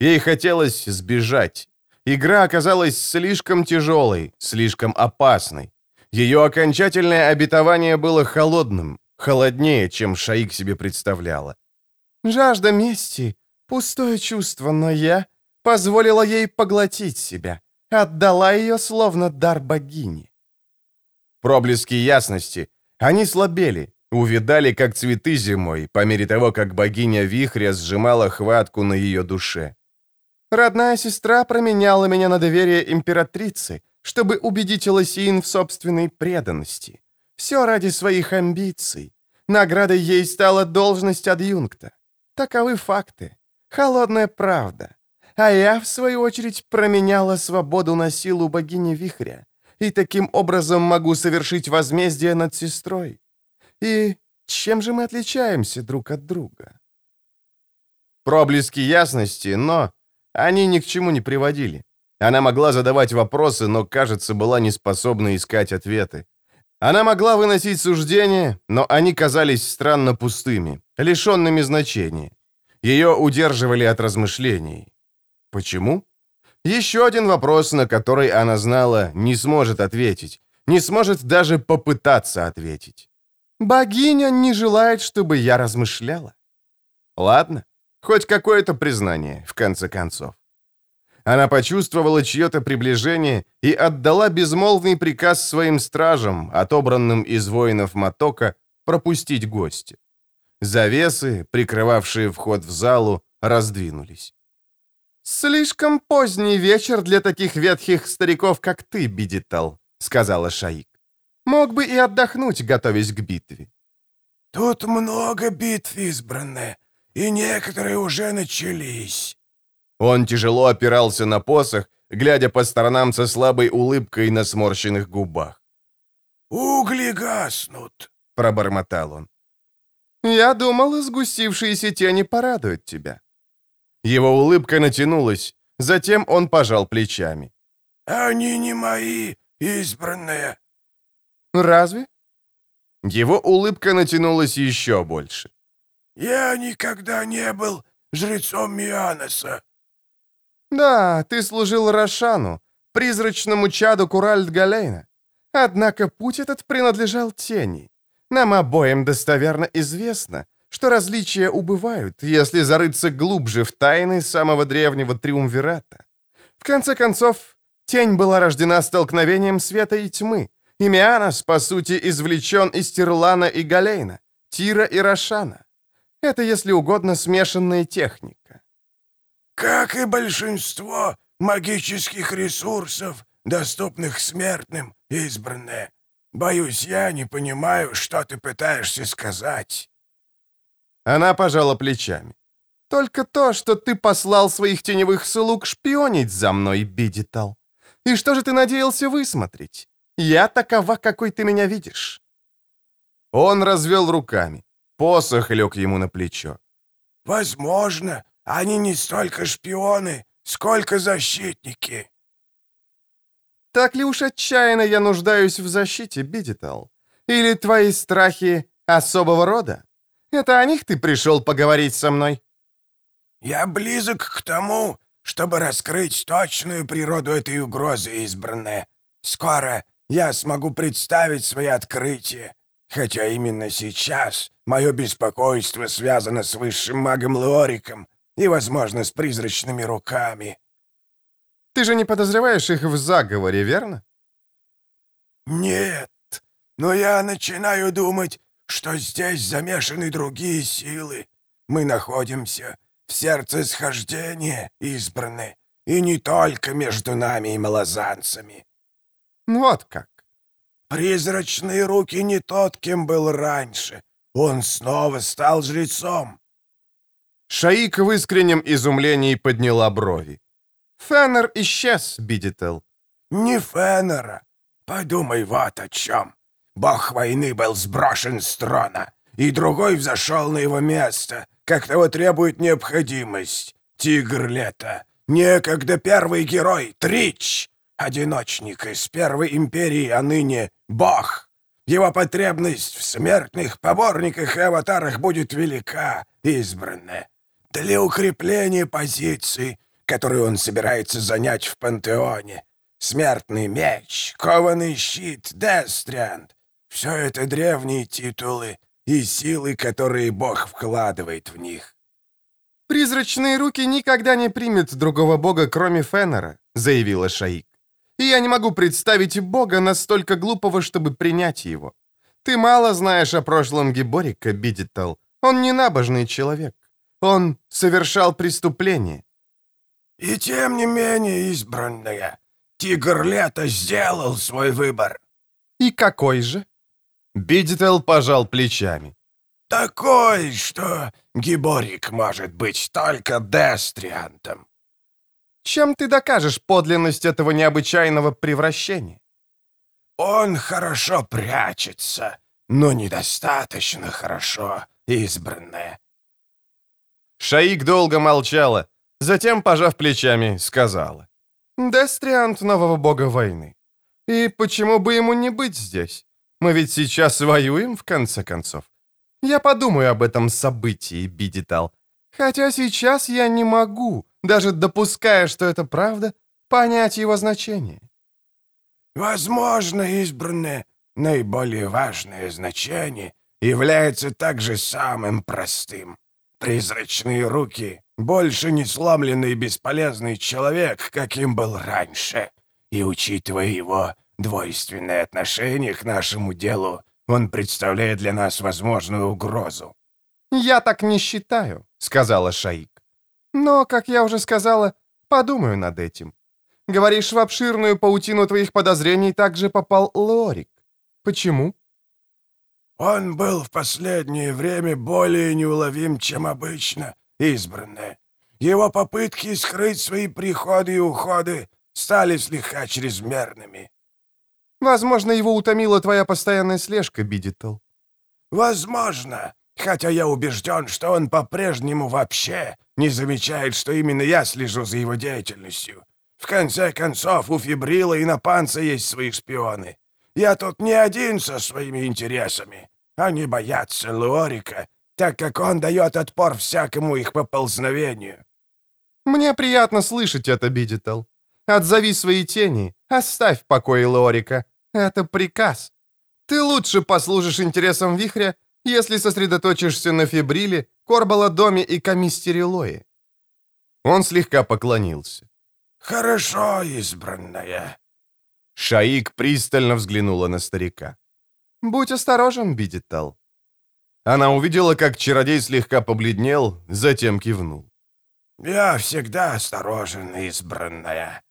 [SPEAKER 1] Ей хотелось сбежать. Игра оказалась слишком тяжелой, слишком опасной. Ее окончательное обетование было холодным, холоднее, чем Шаик себе представляла. Жажда мести — пустое чувство, но я позволила ей поглотить себя, отдала ее словно дар богини. Проблески ясности, они слабели, увидали, как цветы зимой, по мере того, как богиня вихря сжимала хватку на ее душе. Родная сестра променяла меня на доверие императрицы, чтобы убедить Лосиин в собственной преданности. Все ради своих амбиций. Наградой ей стала должность адъюнкта. Таковы факты. Холодная правда. А я, в свою очередь, променяла свободу на силу богини Вихря. И таким образом могу совершить возмездие над сестрой. И чем же мы отличаемся друг от друга? Проблески ясности, но они ни к чему не приводили. Она могла задавать вопросы, но, кажется, была не способна искать ответы. Она могла выносить суждения, но они казались странно пустыми, лишенными значения. Ее удерживали от размышлений. Почему? Еще один вопрос, на который она знала, не сможет ответить, не сможет даже попытаться ответить. Богиня не желает, чтобы я размышляла. Ладно, хоть какое-то признание, в конце концов. Она почувствовала чье-то приближение и отдала безмолвный приказ своим стражам, отобранным из воинов Матока, пропустить гостя. Завесы, прикрывавшие вход в залу, раздвинулись. «Слишком поздний вечер для таких ветхих стариков, как ты, Бидитал», — сказала Шаик. «Мог бы и отдохнуть, готовясь к битве».
[SPEAKER 3] «Тут много битв избранные, и некоторые уже начались».
[SPEAKER 1] Он тяжело опирался на посох, глядя по сторонам со слабой улыбкой на сморщенных губах.
[SPEAKER 3] «Угли гаснут», — пробормотал он.
[SPEAKER 1] «Я думал, сгустившиеся тени порадуют тебя». Его улыбка натянулась, затем он пожал плечами.
[SPEAKER 3] «Они не мои, избранные».
[SPEAKER 1] «Разве?» Его улыбка натянулась еще больше.
[SPEAKER 3] «Я никогда не был жрецом Мианоса».
[SPEAKER 1] «Да, ты служил Рошану, призрачному чаду Куральд Галейна. Однако путь этот принадлежал тени. Нам обоим достоверно известно, что различия убывают, если зарыться глубже в тайны самого древнего триумвирата. В конце концов, тень была рождена столкновением света и тьмы, и Мианос, по сути, извлечен из Тирлана и Галейна, Тира и Рошана. Это, если угодно, смешанная техника.
[SPEAKER 3] «Как и большинство магических ресурсов, доступных смертным, избранные. Боюсь, я не понимаю, что ты пытаешься сказать».
[SPEAKER 1] Она пожала плечами. «Только то, что ты послал своих теневых слуг шпионить за мной, Бидитал. И что же ты надеялся высмотреть? Я такова, какой ты меня видишь». Он развел руками. Посох лег ему на плечо.
[SPEAKER 3] «Возможно, они не столько шпионы, сколько защитники».
[SPEAKER 1] «Так ли уж отчаянно я нуждаюсь в защите, Бидитал? Или твои страхи особого рода? Это о них ты пришел поговорить со мной?»
[SPEAKER 3] «Я близок к тому, чтобы раскрыть точную природу этой угрозы, избранная. Скоро я смогу представить свои открытия, хотя именно сейчас мое беспокойство связано с высшим магом Леориком и, возможно, с призрачными руками».
[SPEAKER 1] «Ты же не подозреваешь их в заговоре, верно?»
[SPEAKER 3] «Нет, но я начинаю думать, что здесь замешаны другие силы. Мы находимся в сердце схождения, избранные, и не только между нами и малозанцами».
[SPEAKER 1] «Вот как.
[SPEAKER 3] Призрачные руки не тот, кем был раньше. Он снова стал жрецом.
[SPEAKER 1] Шаик в искреннем изумлении подняла брови. Феннер исчез, Бидител.
[SPEAKER 3] Не Феннера. Подумай вот о чем. Бог войны был сброшен с трона, и другой взошел на его место, как того требует необходимость. Тигр лета. Некогда первый герой, Трич. Одиночник из Первой Империи, а ныне Бог. Его потребность в смертных поборниках и аватарах будет велика, избранная. Для укрепления позиций, которую он собирается занять в пантеоне. Смертный меч, кованый щит, Дестрианд. Все это древние титулы и силы, которые Бог вкладывает в них.
[SPEAKER 1] «Призрачные руки никогда не примет другого бога, кроме Феннера», — заявила Шаик. И я не могу представить Бога настолько глупого, чтобы принять его. Ты мало знаешь о прошлом Гиборика, Бидитал. Он не набожный человек. Он совершал преступление.
[SPEAKER 3] И тем не менее, избранная, Тигр Лето сделал свой выбор.
[SPEAKER 1] И какой же? Бидитал пожал плечами.
[SPEAKER 3] Такой, что Гиборик может быть только дестриантом.
[SPEAKER 1] Чем ты докажешь подлинность этого необычайного превращения?
[SPEAKER 3] Он хорошо прячется, но недостаточно хорошо избранное.
[SPEAKER 1] Шаик долго молчала, затем, пожав плечами, сказала. «Дестриант нового бога войны. И почему бы ему не быть здесь? Мы ведь сейчас воюем, в конце концов. Я подумаю об этом событии, Бидитал. Хотя сейчас я не могу, даже допуская, что это правда, понять его значение.
[SPEAKER 3] Возможно, избранное наиболее важное значение является также самым простым. Призрачные руки — больше не сломленный бесполезный человек, каким был раньше. И учитывая его двойственное отношение к нашему делу, он представляет для нас возможную угрозу.
[SPEAKER 1] «Я так не считаю», — сказала Шаик. Но, как я уже сказала, подумаю над этим. Говоришь, в обширную паутину твоих подозрений также попал Лорик. Почему?
[SPEAKER 3] Он был в последнее время более неуловим, чем обычно, избранное. Его попытки скрыть свои приходы и уходы стали слегка чрезмерными.
[SPEAKER 1] Возможно, его утомила твоя постоянная слежка, Бидитл.
[SPEAKER 3] Возможно, хотя я убежден, что он по-прежнему вообще не замечает, что именно я слежу за его деятельностью. В конце концов, у Фибрила и на Панца есть свои шпионы. Я тут не один со своими интересами. Они боятся Лорика, так как он дает отпор всякому их поползновению».
[SPEAKER 1] «Мне приятно слышать это, Бидител. Отзови свои тени, оставь в покое Лорика. Это приказ. Ты лучше послужишь интересам Вихря, если сосредоточишься на Фибриле, Корбаладоме и Камистерилое». Он слегка поклонился.
[SPEAKER 3] «Хорошо, избранная».
[SPEAKER 1] Шаик пристально взглянула на старика. «Будь осторожен, Бидитал». Она увидела, как чародей слегка побледнел, затем кивнул.
[SPEAKER 3] «Я всегда осторожен, избранная».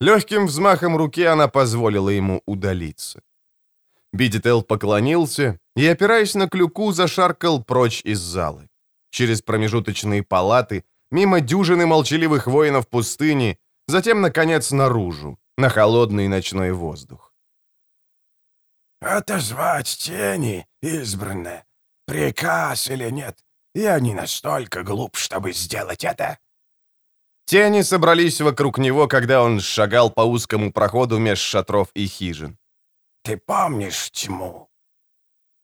[SPEAKER 1] Легким взмахом руки она позволила ему удалиться. Бидител поклонился и, опираясь на клюку, зашаркал прочь из залы. Через промежуточные палаты, мимо дюжины молчаливых воинов пустыни, затем, наконец, наружу, на холодный ночной воздух.
[SPEAKER 3] «Отозвать тени, избранные, приказ или нет, я не настолько глуп, чтобы сделать это».
[SPEAKER 1] Тени собрались вокруг него, когда он шагал по узкому проходу меж шатров и хижин.
[SPEAKER 3] «Ты помнишь тьму?»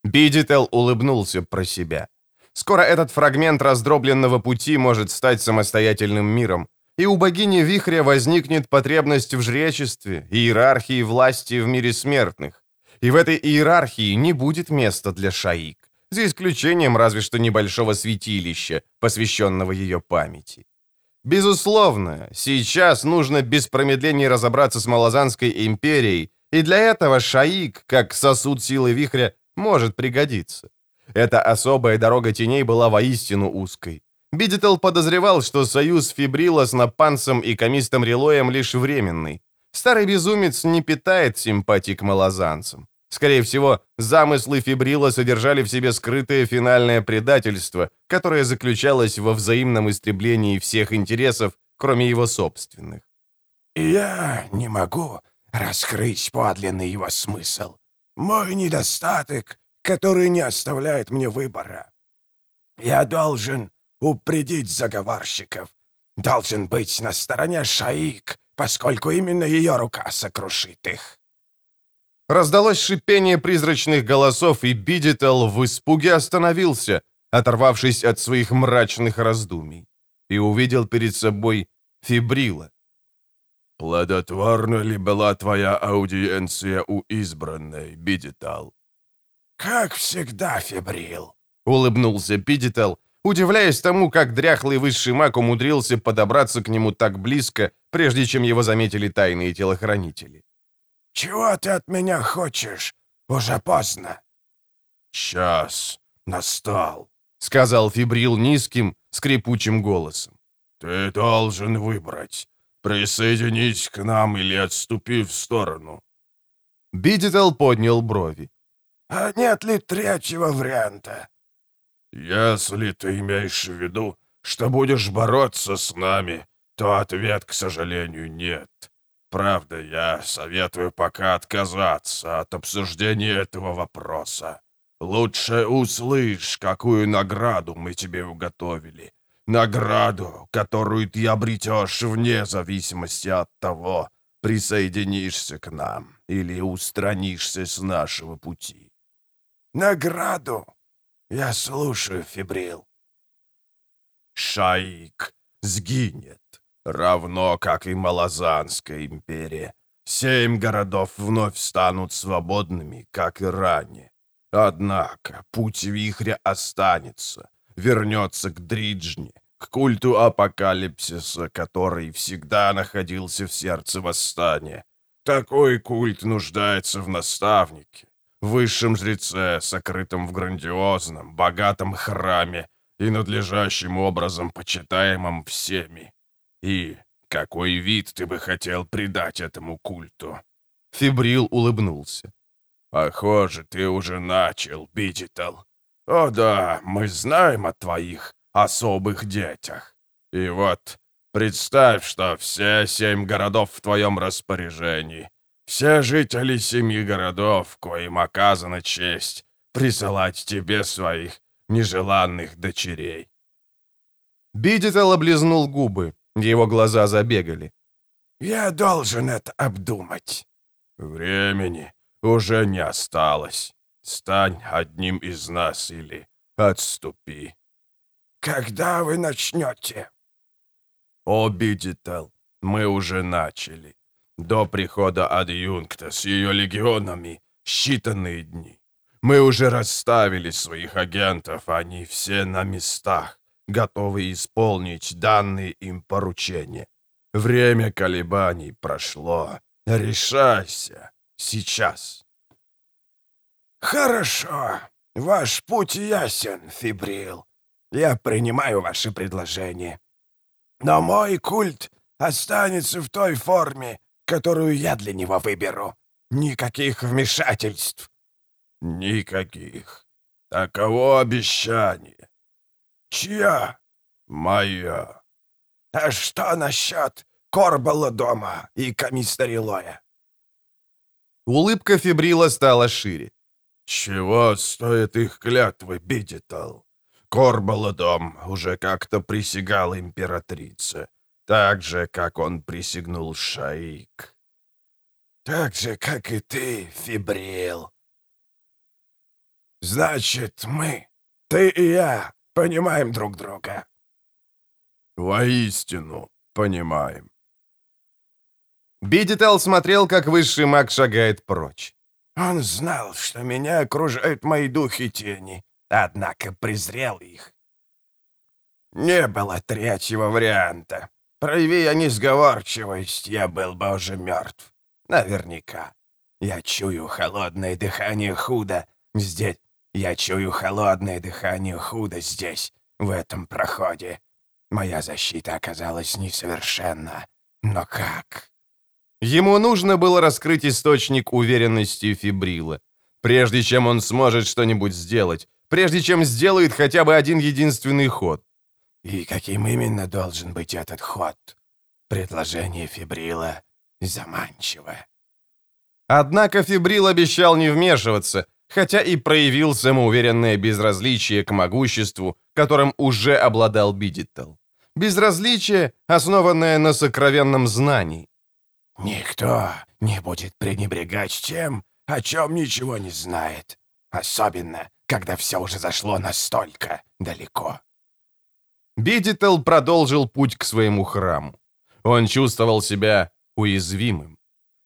[SPEAKER 1] Бидител улыбнулся про себя. Скоро этот фрагмент раздробленного пути может стать самостоятельным миром, и у богини Вихря возникнет потребность в жречестве, иерархии власти в мире смертных. И в этой иерархии не будет места для шаик, за исключением разве что небольшого святилища, посвященного ее памяти. Безусловно, сейчас нужно без промедлений разобраться с Малазанской империей, и для этого шаик, как сосуд силы вихря, может пригодиться. Эта особая дорога теней была воистину узкой. Бидител подозревал, что союз Фибрила с Напансом и Камистом Рилоем лишь временный. Старый безумец не питает симпатий к малозанцам. Скорее всего, замыслы Фибрила содержали в себе скрытое финальное предательство, которое заключалось во взаимном истреблении всех интересов, кроме его собственных.
[SPEAKER 3] «Я не могу раскрыть подлинный его смысл. Мой недостаток, который не оставляет мне выбора. Я должен упредить заговорщиков, должен быть на стороне Шаик, поскольку именно ее рука сокрушит их».
[SPEAKER 1] Раздалось шипение призрачных голосов, и Бидител в испуге остановился, оторвавшись от своих мрачных раздумий, и увидел перед собой Фибрила.
[SPEAKER 2] «Плодотворна ли была твоя аудиенция у избранной, Бидитал?»
[SPEAKER 3] «Как всегда, Фибрил», —
[SPEAKER 1] улыбнулся Бидитал, удивляясь тому, как дряхлый высший маг умудрился подобраться к нему так близко, прежде чем его заметили тайные телохранители.
[SPEAKER 3] «Чего ты от меня хочешь? Уже поздно».
[SPEAKER 2] «Час настал», —
[SPEAKER 1] сказал Фибрил низким, скрипучим голосом.
[SPEAKER 2] «Ты должен выбрать, присоединись к нам или отступи в сторону».
[SPEAKER 1] Бидител поднял брови.
[SPEAKER 3] «А нет ли третьего варианта?»
[SPEAKER 2] «Если ты имеешь в виду, что будешь бороться с нами, то ответ, к сожалению, нет. Правда, я советую пока отказаться от обсуждения этого вопроса. Лучше услышь, какую награду мы тебе уготовили. Награду, которую ты обретешь вне зависимости от того, присоединишься к нам или устранишься с нашего пути.
[SPEAKER 3] Награду? Я слушаю, Фибрил.
[SPEAKER 2] Шаик сгинет, равно как и Малазанская империя. Семь городов вновь станут свободными, как и ранее. Однако путь вихря останется, вернется к Дриджне, к культу апокалипсиса, который всегда находился в сердце восстания. Такой культ нуждается в наставнике, высшем жреце, сокрытом в грандиозном, богатом храме и надлежащим образом почитаемом всеми. И какой вид ты бы хотел придать этому культу?»
[SPEAKER 1] Фибрил улыбнулся.
[SPEAKER 2] «Похоже, ты уже начал, Бидитал. О да, мы знаем о твоих особых детях. И вот, представь, что все семь городов в твоем распоряжении. Все жители семи городов, коим оказана честь присылать тебе своих нежеланных дочерей.
[SPEAKER 1] Бидитал облизнул губы. Его глаза забегали.
[SPEAKER 3] «Я должен это обдумать».
[SPEAKER 2] «Времени уже не осталось. Стань одним из нас или отступи».
[SPEAKER 3] «Когда вы начнете?»
[SPEAKER 2] «О, Бидитал, мы уже начали. До прихода адъюнкта с ее легионами считанные дни. Мы уже расставили своих агентов, они все на местах готовы исполнить данные им поручения. Время колебаний прошло. Решайся. Сейчас.
[SPEAKER 3] Хорошо. Ваш путь ясен, Фибрил. Я принимаю ваши предложения. Но мой культ останется в той форме, которую я для него выберу. Никаких вмешательств.
[SPEAKER 2] Никаких. Таково обещание. Чья? Моя.
[SPEAKER 3] А что насчет Корбала дома и комиссарилоя?
[SPEAKER 1] Улыбка Фибрила стала шире.
[SPEAKER 2] Чего стоит их клятвы, Бидитал? Корбаладом уже как-то присягал императрице, так же, как он присягнул Шаик.
[SPEAKER 3] Так же, как и ты, Фибрил. Значит, мы, ты и я, понимаем друг друга.
[SPEAKER 2] Воистину, понимаем.
[SPEAKER 1] Бидитал смотрел, как высший маг шагает прочь.
[SPEAKER 3] Он знал, что меня окружают мои духи тени, однако презрел их. Не было третьего варианта. Прояви я несговорчивость, я был бы уже мертв. Наверняка. Я чую холодное дыхание худо здесь. Я чую холодное дыхание худо здесь, в этом проходе. Моя защита оказалась несовершенна. Но как?
[SPEAKER 1] Ему нужно было раскрыть источник уверенности Фибрила, прежде чем он сможет что-нибудь сделать, прежде чем сделает хотя бы один единственный ход.
[SPEAKER 3] И каким именно должен быть этот ход? Предложение Фибрила заманчиво.
[SPEAKER 1] Однако Фибрил обещал не вмешиваться, хотя и проявил самоуверенное безразличие к могуществу, которым уже обладал Бидиттл. Безразличие, основанное на сокровенном знании.
[SPEAKER 3] «Никто не будет пренебрегать тем, о чем ничего не знает, особенно, когда все уже зашло настолько далеко».
[SPEAKER 1] Бидител продолжил путь к своему храму. Он чувствовал себя уязвимым.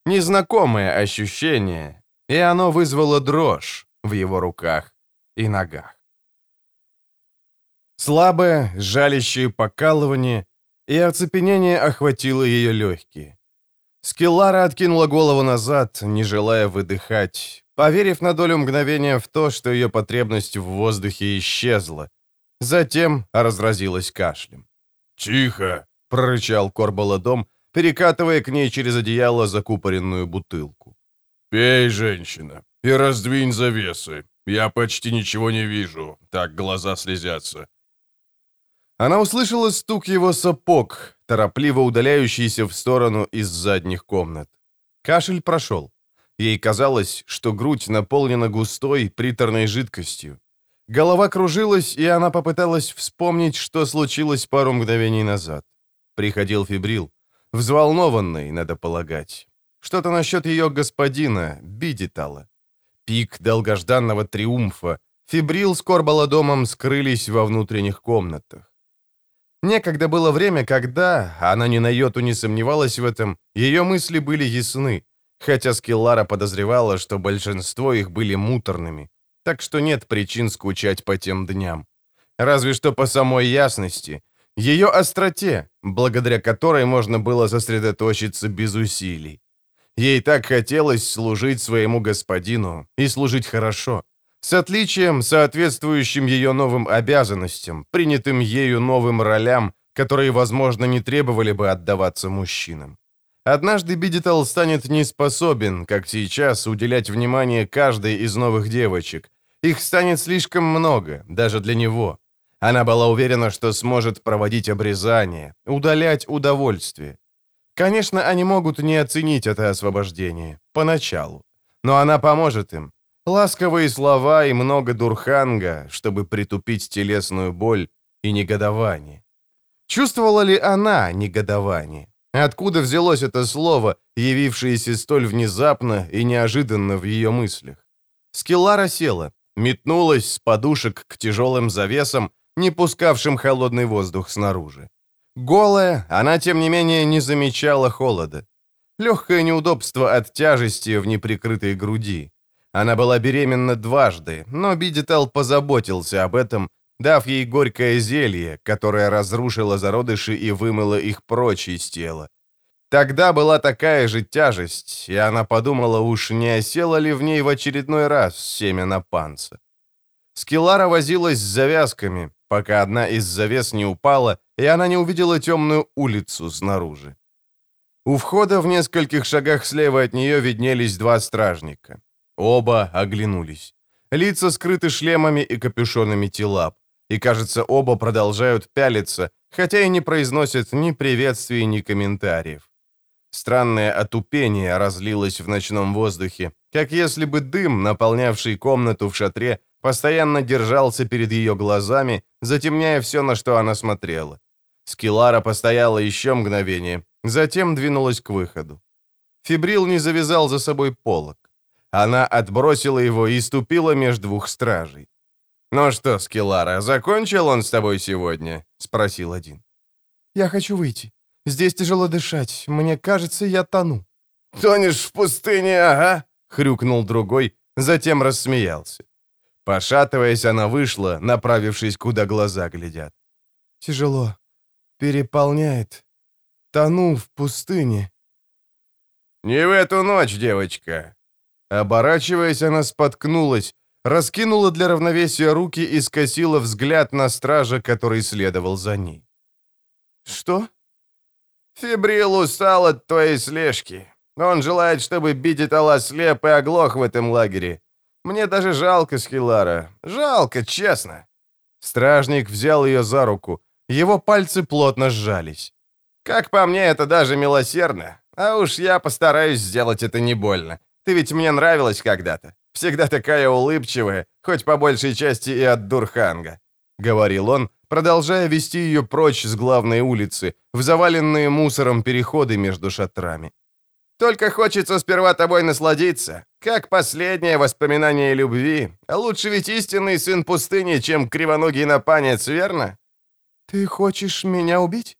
[SPEAKER 1] Незнакомое ощущение, и оно вызвало дрожь в его руках и ногах. Слабое, жалящее покалывание и оцепенение охватило ее легкие. Скеллара откинула голову назад, не желая выдыхать, поверив на долю мгновения в то, что ее потребность в воздухе исчезла. Затем разразилась кашлем.
[SPEAKER 2] «Тихо!»
[SPEAKER 1] — прорычал Корбаладом, перекатывая к ней через одеяло закупоренную бутылку.
[SPEAKER 2] «Пей, женщина, и раздвинь завесы. Я почти ничего не вижу, так глаза слезятся».
[SPEAKER 1] Она услышала стук его сапог, торопливо удаляющийся в сторону из задних комнат. Кашель прошел. Ей казалось, что грудь наполнена густой, приторной жидкостью. Голова кружилась, и она попыталась вспомнить, что случилось пару мгновений назад. Приходил Фибрил. Взволнованный, надо полагать. Что-то насчет ее господина, Бидитала. Пик долгожданного триумфа. Фибрил с Корбаладомом скрылись во внутренних комнатах. Некогда было время, когда, она ни на йоту не сомневалась в этом, ее мысли были ясны, хотя Скеллара подозревала, что большинство их были муторными, так что нет причин скучать по тем дням. Разве что по самой ясности, ее остроте, благодаря которой можно было сосредоточиться без усилий. Ей так хотелось служить своему господину и служить хорошо с отличием, соответствующим ее новым обязанностям, принятым ею новым ролям, которые, возможно, не требовали бы отдаваться мужчинам. Однажды Бидитал станет не способен, как сейчас, уделять внимание каждой из новых девочек. Их станет слишком много, даже для него. Она была уверена, что сможет проводить обрезание, удалять удовольствие. Конечно, они могут не оценить это освобождение, поначалу. Но она поможет им, Ласковые слова и много дурханга, чтобы притупить телесную боль и негодование. Чувствовала ли она негодование? Откуда взялось это слово, явившееся столь внезапно и неожиданно в ее мыслях? Скеллара села, метнулась с подушек к тяжелым завесам, не пускавшим холодный воздух снаружи. Голая, она, тем не менее, не замечала холода. Легкое неудобство от тяжести в неприкрытой груди. Она была беременна дважды, но Бидитал позаботился об этом, дав ей горькое зелье, которое разрушило зародыши и вымыло их прочь из тела. Тогда была такая же тяжесть, и она подумала, уж не осела ли в ней в очередной раз семя на панца. Скилара возилась с завязками, пока одна из завес не упала, и она не увидела темную улицу снаружи. У входа в нескольких шагах слева от нее виднелись два стражника. Оба оглянулись. Лица скрыты шлемами и капюшонами тела. И, кажется, оба продолжают пялиться, хотя и не произносят ни приветствий, ни комментариев. Странное отупение разлилось в ночном воздухе, как если бы дым, наполнявший комнату в шатре, постоянно держался перед ее глазами, затемняя все, на что она смотрела. Скилара постояла еще мгновение, затем двинулась к выходу. Фибрил не завязал за собой полок. Она отбросила его и ступила между двух стражей. «Ну что, Скилара, закончил он с тобой сегодня?» — спросил один.
[SPEAKER 3] «Я хочу выйти. Здесь тяжело дышать. Мне кажется, я тону».
[SPEAKER 1] «Тонешь в пустыне, ага?» — хрюкнул другой, затем рассмеялся. Пошатываясь, она вышла, направившись, куда глаза глядят.
[SPEAKER 3] «Тяжело. Переполняет. Тону в пустыне».
[SPEAKER 1] «Не в эту ночь, девочка». Оборачиваясь, она споткнулась, раскинула для равновесия руки и скосила взгляд на стража, который следовал за ней.
[SPEAKER 3] «Что?»
[SPEAKER 1] «Фибрил устал от твоей слежки. Он желает, чтобы Бидитала слеп и оглох в этом лагере. Мне даже жалко Скилара. Жалко, честно». Стражник взял ее за руку. Его пальцы плотно сжались. «Как по мне, это даже милосердно. А уж я постараюсь сделать это не больно. Ты ведь мне нравилась когда-то. Всегда такая улыбчивая, хоть по большей части и от Дурханга», — говорил он, продолжая вести ее прочь с главной улицы, в заваленные мусором переходы между шатрами. «Только хочется сперва тобой насладиться, как последнее воспоминание любви. А лучше ведь истинный сын пустыни, чем кривоногий напанец, верно?»
[SPEAKER 3] «Ты хочешь меня убить?»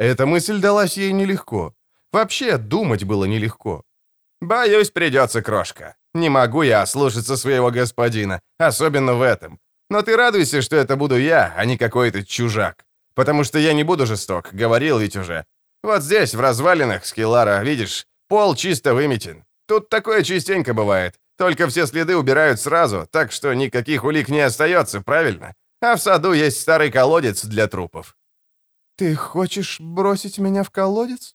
[SPEAKER 1] Эта мысль далась ей нелегко. Вообще, думать было нелегко. «Боюсь, придется, крошка. Не могу я ослушаться своего господина, особенно в этом. Но ты радуйся, что это буду я, а не какой-то чужак. Потому что я не буду жесток, говорил ведь уже. Вот здесь, в развалинах Скилара, видишь, пол чисто выметен. Тут такое частенько бывает. Только все следы убирают сразу, так что никаких улик не остается, правильно? А в саду есть старый колодец для трупов».
[SPEAKER 3] «Ты хочешь бросить меня в колодец?»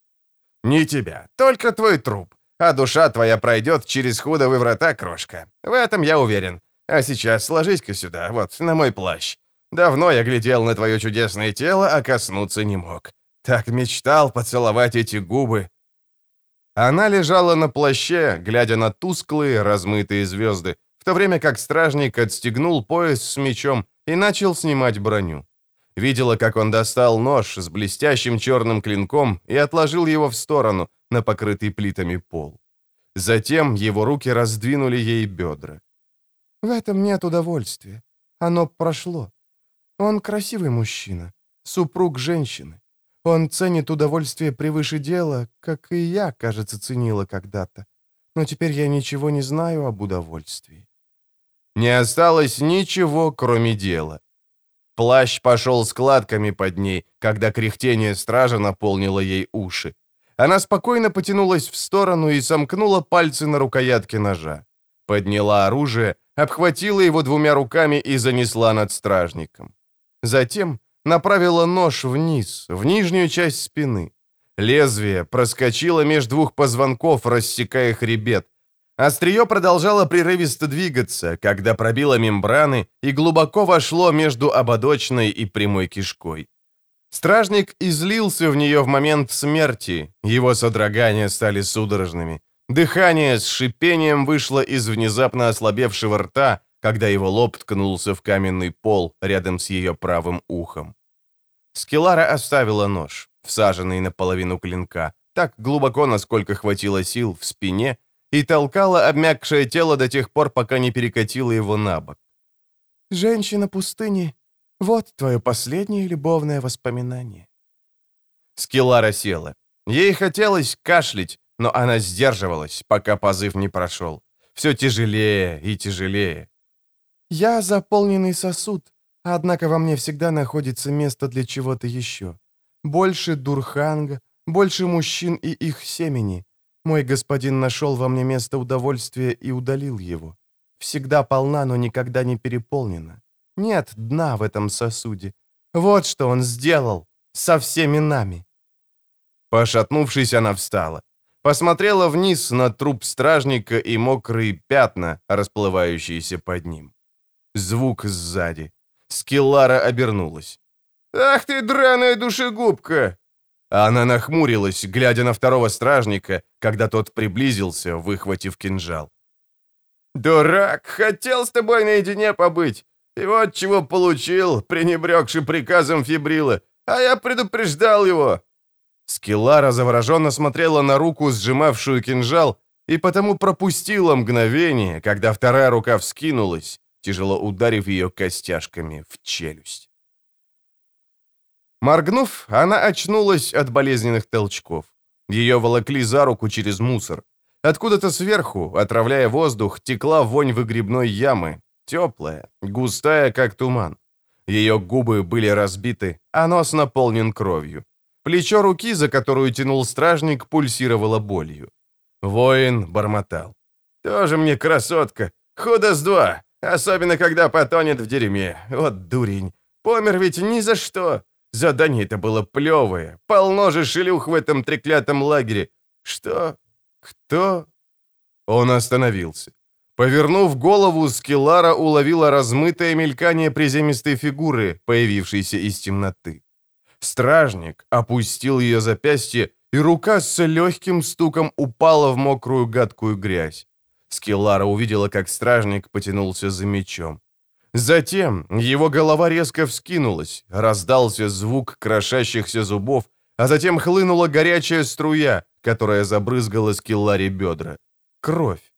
[SPEAKER 1] «Не тебя, только твой труп а душа твоя пройдет через худовые врата, крошка. В этом я уверен. А сейчас ложись-ка сюда, вот, на мой плащ. Давно я глядел на твое чудесное тело, а коснуться не мог. Так мечтал поцеловать эти губы». Она лежала на плаще, глядя на тусклые, размытые звезды, в то время как стражник отстегнул пояс с мечом и начал снимать броню. Видела, как он достал нож с блестящим черным клинком и отложил его в сторону, на покрытый плитами пол. Затем его руки раздвинули ей бедра.
[SPEAKER 3] «В этом нет удовольствия. Оно прошло. Он красивый мужчина, супруг женщины. Он ценит удовольствие превыше дела, как и я, кажется, ценила когда-то. Но теперь я ничего не знаю об удовольствии».
[SPEAKER 1] Не осталось ничего, кроме дела. Плащ пошел складками под ней, когда кряхтение стража наполнило ей уши. Она спокойно потянулась в сторону и сомкнула пальцы на рукоятке ножа. Подняла оружие, обхватила его двумя руками и занесла над стражником. Затем направила нож вниз, в нижнюю часть спины. Лезвие проскочило между двух позвонков, рассекая хребет. Острие продолжало прерывисто двигаться, когда пробило мембраны и глубоко вошло между ободочной и прямой кишкой. Стражник излился в нее в момент смерти, его содрогания стали судорожными. Дыхание с шипением вышло из внезапно ослабевшего рта, когда его лоб ткнулся в каменный пол рядом с ее правым ухом. Скеллара оставила нож, всаженный наполовину клинка, так глубоко, насколько хватило сил, в спине, и толкала обмякшее тело до тех пор, пока не перекатила его на бок.
[SPEAKER 3] «Женщина пустыни вот твое последнее любовное воспоминание».
[SPEAKER 1] Скилара села. Ей хотелось кашлять, но она сдерживалась, пока позыв не прошел. Все тяжелее и тяжелее.
[SPEAKER 3] «Я заполненный сосуд, однако во мне всегда находится место для чего-то еще. Больше дурханга, больше мужчин и их семени. Мой господин нашел во мне место удовольствия и удалил его. Всегда полна, но никогда не переполнена. Нет дна в этом сосуде. Вот что он сделал со всеми нами.
[SPEAKER 1] Пошатнувшись, она встала. посмотрела вниз на труп стражника и мокрые пятна, расплывающиеся под ним. Звук сзади. Скеллара обернулась. «Ах ты, драная душегубка!» Она нахмурилась, глядя на второго стражника, когда тот приблизился, выхватив кинжал. «Дурак! Хотел с тобой наедине побыть! И вот чего получил, пренебрегший приказом Фибрила, а я предупреждал его!» Скеллара завороженно смотрела на руку, сжимавшую кинжал, и потому пропустила мгновение, когда вторая рука вскинулась, тяжело ударив ее костяшками в челюсть. Моргнув, она очнулась от болезненных толчков. Ее волокли за руку через мусор. Откуда-то сверху, отравляя воздух, текла вонь выгребной ямы, теплая, густая, как туман. Ее губы были разбиты, а нос наполнен кровью. Плечо руки, за которую тянул стражник, пульсировало болью. Воин бормотал. «Тоже мне красотка. Худо с два. Особенно, когда потонет в дерьме. Вот дурень. Помер ведь ни за что. Задание это было плевое. Полно же шелюх в этом треклятом лагере. Что? Кто? Он остановился. Повернув голову, Скеллара уловила размытое мелькание приземистой фигуры, появившейся из темноты. Стражник опустил ее запястье, и рука с легким стуком упала в мокрую гадкую грязь. Скеллара увидела, как стражник потянулся за мечом. Затем его голова резко вскинулась, раздался звук крошащихся зубов, а затем хлынула горячая струя, которая забрызгала Скелларе бедра. Кровь.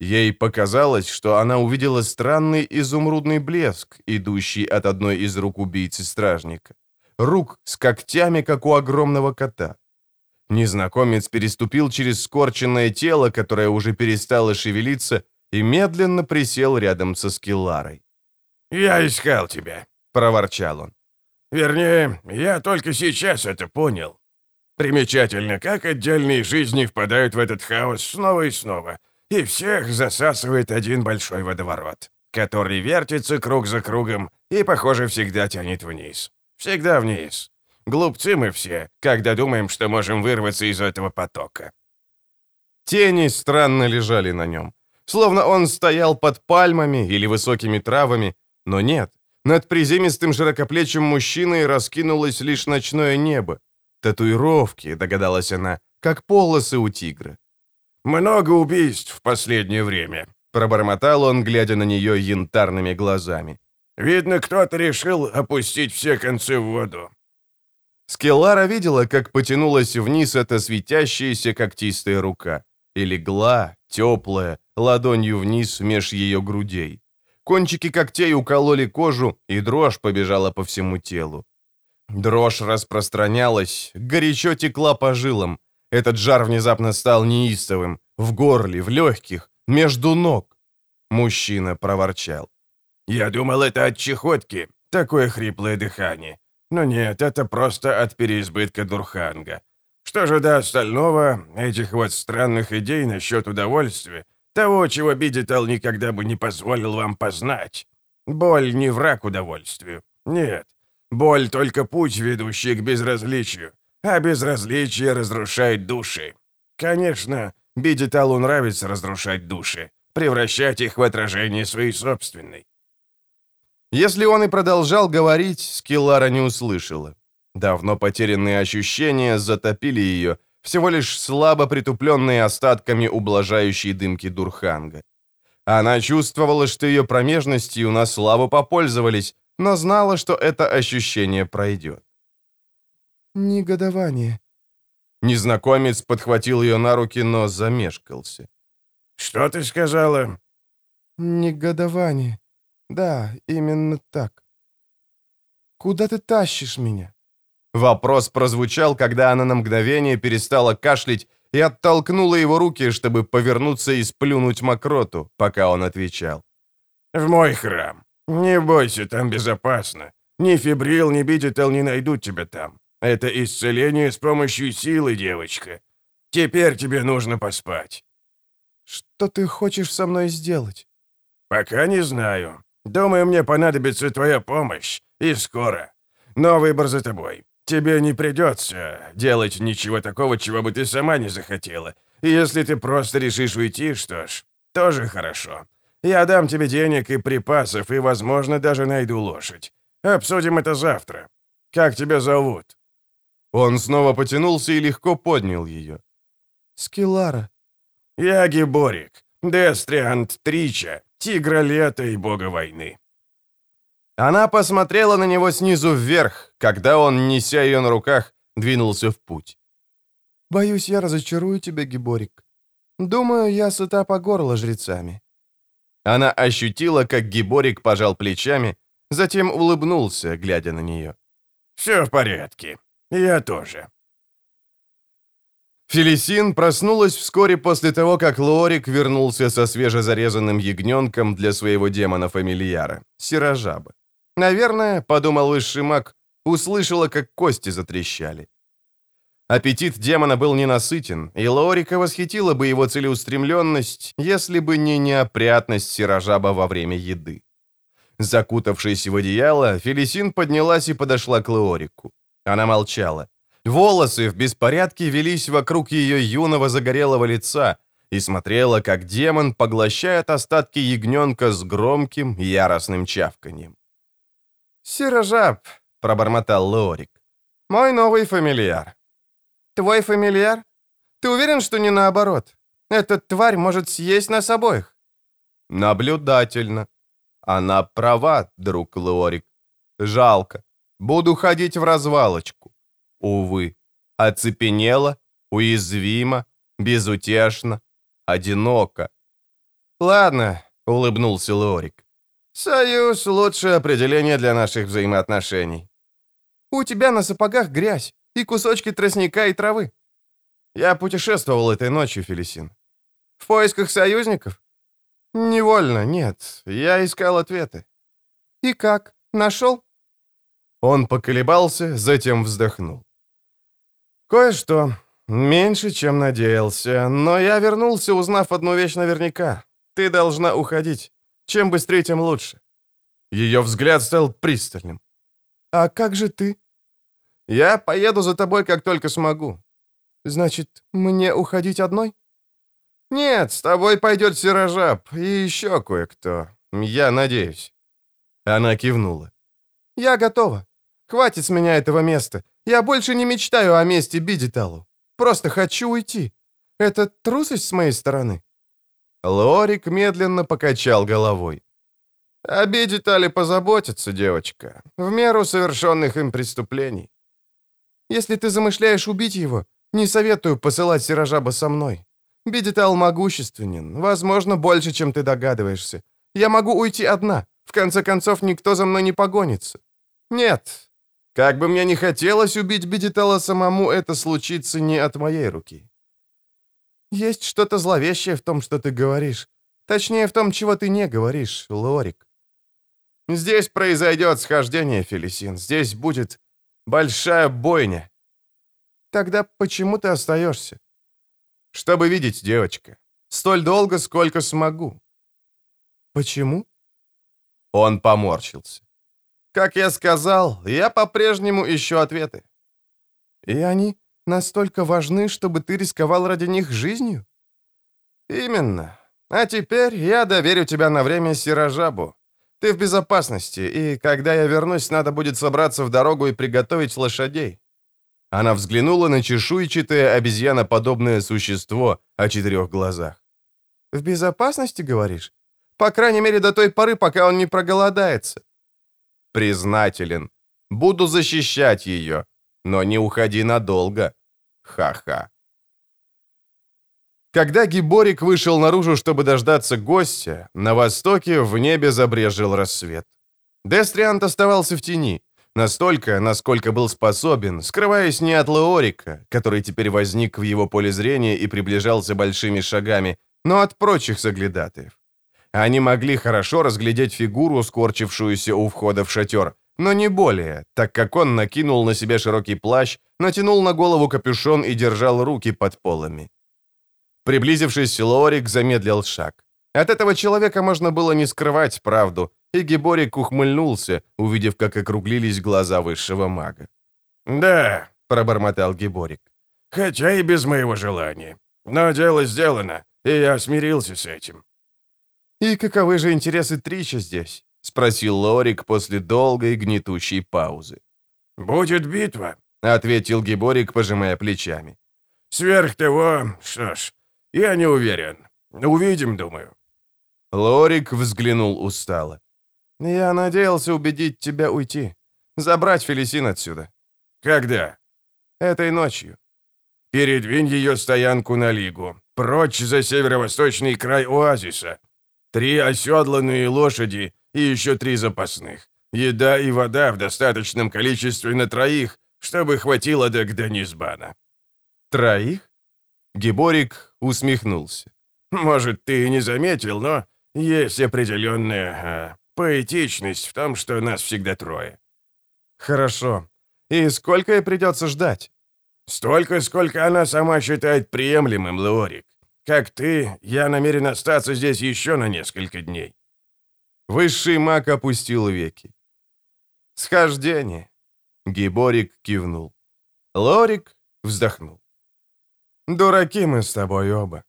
[SPEAKER 1] Ей показалось, что она увидела странный изумрудный блеск, идущий от одной из рук убийцы-стражника. Рук с когтями, как у огромного кота. Незнакомец переступил через скорченное тело, которое уже перестало шевелиться, и медленно присел рядом со Скилларой.
[SPEAKER 2] «Я искал тебя», — проворчал он. «Вернее, я только сейчас это понял. Примечательно, как отдельные жизни впадают в этот хаос снова и снова, и всех засасывает один большой водоворот, который вертится круг за кругом и, похоже, всегда тянет вниз. Всегда вниз. Глупцы мы все, когда думаем, что можем вырваться из этого потока».
[SPEAKER 1] Тени странно лежали на нем словно он стоял под пальмами или высокими травами, но нет. Над приземистым широкоплечим мужчиной раскинулось лишь ночное небо. Татуировки, догадалась она, как полосы у тигра.
[SPEAKER 2] «Много убийств в последнее время», — пробормотал он, глядя на нее янтарными глазами. «Видно, кто-то решил опустить все концы в воду».
[SPEAKER 1] Скеллара видела, как потянулась вниз эта светящаяся когтистая рука. И легла, теплая, ладонью вниз меж ее грудей. Кончики когтей укололи кожу, и дрожь побежала по всему телу. Дрожь распространялась, горячо текла по жилам. Этот жар внезапно стал неистовым, в горле, в легких, между ног. Мужчина проворчал.
[SPEAKER 2] «Я думал, это от чехотки, такое хриплое дыхание. Но нет, это просто от переизбытка дурханга. Что же до остального, этих вот странных идей насчет удовольствия, того, чего Бидитал никогда бы не позволил вам познать. Боль не враг удовольствию. Нет, боль — только путь, ведущий к безразличию, а безразличие разрушает души. Конечно, Бидиталу нравится разрушать души, превращать их в отражение своей собственной.
[SPEAKER 1] Если он и продолжал говорить, Скиллара не услышала. Давно потерянные ощущения затопили ее, всего лишь слабо притупленные остатками ублажающей дымки Дурханга. Она чувствовала, что ее промежностью на славу попользовались, но знала, что это ощущение пройдет.
[SPEAKER 3] «Негодование».
[SPEAKER 1] Незнакомец подхватил ее на руки, но замешкался.
[SPEAKER 2] «Что ты сказала?»
[SPEAKER 3] «Негодование. Да, именно так. Куда ты тащишь меня?»
[SPEAKER 1] Вопрос прозвучал, когда она на мгновение перестала кашлять и оттолкнула его руки, чтобы повернуться и сплюнуть мокроту, пока он отвечал.
[SPEAKER 2] «В мой храм. Не бойся, там безопасно. Ни фибрил, ни битител не найдут тебя там. Это исцеление с помощью силы, девочка. Теперь тебе нужно поспать».
[SPEAKER 3] «Что ты хочешь со мной сделать?»
[SPEAKER 2] «Пока не знаю. Думаю, мне понадобится твоя помощь. И скоро. Но выбор за тобой. Тебе не придется делать ничего такого, чего бы ты сама не захотела. И если ты просто решишь уйти, что ж, тоже хорошо. Я дам тебе денег и припасов, и, возможно, даже найду лошадь. Обсудим это завтра. Как тебя зовут?»
[SPEAKER 1] Он снова потянулся и легко поднял ее.
[SPEAKER 3] «Скилара».
[SPEAKER 2] «Я Гиборик, Дестриант Трича, тигра лета и бога войны».
[SPEAKER 1] Она посмотрела на него снизу вверх, когда он, неся ее на руках, двинулся в путь.
[SPEAKER 3] «Боюсь, я разочарую тебя, Гиборик. Думаю, я сыта по горло жрецами».
[SPEAKER 1] Она ощутила, как Гиборик пожал плечами, затем улыбнулся, глядя на нее.
[SPEAKER 2] «Все в порядке. Я тоже».
[SPEAKER 1] Фелисин проснулась вскоре после того, как Лорик вернулся со свежезарезанным ягненком для своего демона-фамильяра, Сирожаба. Наверное, подумал высший маг, услышала, как кости затрещали. Аппетит демона был ненасытен, и Лорика восхитила бы его целеустремленность, если бы не неопрятность Сирожаба во время еды. Закутавшись в одеяло, Фелисин поднялась и подошла к Леорику. Она молчала. Волосы в беспорядке велись вокруг ее юного загорелого лица и смотрела, как демон поглощает остатки ягненка с громким яростным чавканием. «Сирожаб», — пробормотал Леорик, — «мой новый фамильяр». «Твой фамильяр? Ты уверен, что не наоборот? Эта тварь может съесть нас обоих?» «Наблюдательно. Она права, друг Леорик. Жалко. Буду ходить в развалочку. Увы. Оцепенела, уязвима, безутешна, одиноко. «Ладно», — улыбнулся Лорик. «Союз — лучшее определение для наших взаимоотношений. У тебя на сапогах грязь и кусочки тростника и травы. Я путешествовал этой ночью, Фелисин. В поисках союзников? Невольно, нет. Я искал ответы. И как? Нашел? Он поколебался, затем вздохнул. Кое-что. Меньше, чем надеялся. Но я вернулся, узнав одну вещь наверняка. Ты должна уходить. Чем быстрее, тем лучше. Ее взгляд стал пристальным. «А как же ты?» «Я поеду за тобой, как только смогу». «Значит, мне уходить одной?» «Нет, с тобой пойдет Сирожаб и еще кое-кто. Я надеюсь». Она кивнула. «Я готова. Хватит с меня этого места. Я больше не мечтаю о месте Бидиталу. Просто хочу уйти. Это трусость с моей стороны?» Лорик медленно покачал головой. «О Бидитале позаботиться, девочка, в меру совершенных им преступлений. Если ты замышляешь убить его, не советую посылать Сирожаба со мной. Бидитал могущественен, возможно, больше, чем ты догадываешься. Я могу уйти одна. В конце концов, никто за мной не погонится. Нет. Как бы мне не хотелось убить Бидитала самому, это случится не от моей руки. Есть что-то зловещее в том, что ты говоришь. Точнее, в том, чего ты не говоришь, Лорик. Здесь произойдет схождение, Фелисин. Здесь будет большая бойня. Тогда почему ты остаешься? Чтобы видеть, девочка. Столь долго, сколько смогу. Почему? Он поморщился. Как я сказал, я по-прежнему ищу ответы. И они настолько важны, чтобы ты рисковал ради них жизнью? Именно. А теперь я доверю тебя на время Сирожабу. Ты в безопасности, и когда я вернусь, надо будет собраться в дорогу и приготовить лошадей. Она взглянула на чешуйчатое обезьяноподобное существо о четырех глазах. «В безопасности, говоришь? По крайней мере, до той поры, пока он не проголодается». «Признателен. Буду защищать ее. Но не уходи надолго. Ха-ха». Когда Гиборик вышел наружу, чтобы дождаться гостя, на востоке в небе забрежил рассвет. Дестриант оставался в тени. Настолько, насколько был способен, скрываясь не от Леорика, который теперь возник в его поле зрения и приближался большими шагами, но от прочих соглядатаев. Они могли хорошо разглядеть фигуру, скорчившуюся у входа в шатер, но не более, так как он накинул на себя широкий плащ, натянул на голову капюшон и держал руки под полами. Приблизившись, Лорик замедлил шаг. От этого человека можно было не скрывать правду, и Геборик ухмыльнулся, увидев, как округлились глаза высшего мага.
[SPEAKER 2] «Да», —
[SPEAKER 1] пробормотал Гиборик.
[SPEAKER 2] «Хотя и без моего желания. Но дело сделано, и я смирился с этим».
[SPEAKER 1] «И каковы же интересы Трича здесь?» — спросил Лорик после долгой гнетущей паузы.
[SPEAKER 2] «Будет битва», —
[SPEAKER 1] ответил Гиборик, пожимая плечами.
[SPEAKER 2] «Сверх того, что ж, я не уверен. Увидим, думаю».
[SPEAKER 1] Лорик взглянул устало. «Я надеялся убедить тебя уйти. Забрать Фелисин отсюда».
[SPEAKER 2] «Когда?»
[SPEAKER 1] «Этой ночью».
[SPEAKER 2] «Передвинь ее стоянку на Лигу. Прочь за северо-восточный край оазиса. Три оседланные лошади и еще три запасных. Еда и вода в достаточном количестве на троих, чтобы хватило до Гданисбана».
[SPEAKER 1] «Троих?» Гиборик усмехнулся.
[SPEAKER 2] «Может, ты и не заметил, но есть определенная а, поэтичность в том, что нас всегда трое».
[SPEAKER 1] «Хорошо. И сколько ей придется ждать?»
[SPEAKER 2] «Столько, сколько она сама считает приемлемым, Леорик. Как ты, я намерен остаться здесь еще на несколько дней».
[SPEAKER 1] Высший маг опустил веки. «Схождение», — Гиборик кивнул. Лорик вздохнул. «Дураки мы с тобой оба».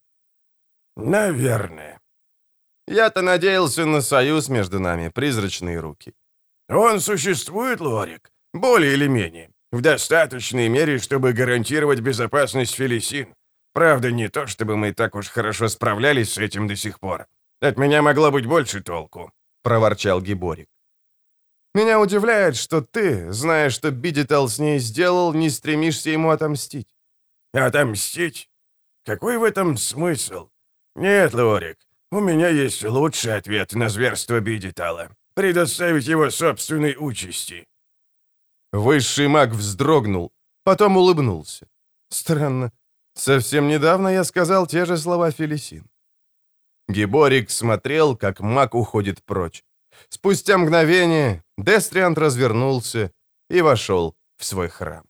[SPEAKER 2] «Наверное».
[SPEAKER 1] «Я-то надеялся на союз между нами, призрачные руки».
[SPEAKER 2] «Он существует, Лорик, более или менее, в достаточной мере, чтобы гарантировать безопасность Фелисин. Правда, не то, чтобы мы так уж хорошо справлялись с этим до сих пор. От меня могло быть больше толку», — проворчал Гиборик.
[SPEAKER 1] «Меня удивляет, что ты, зная, что Бидитал с ней сделал, не стремишься ему отомстить».
[SPEAKER 2] «Отомстить? Какой в этом смысл? Нет, Лорик, у меня есть лучший ответ на зверство Бидитала. Предоставить его собственной участи».
[SPEAKER 1] Высший маг вздрогнул, потом улыбнулся. Странно. Совсем недавно я сказал те же слова Фелисин. Гиборик смотрел, как маг уходит прочь. Спустя мгновение Дестриант развернулся и вошел в свой храм.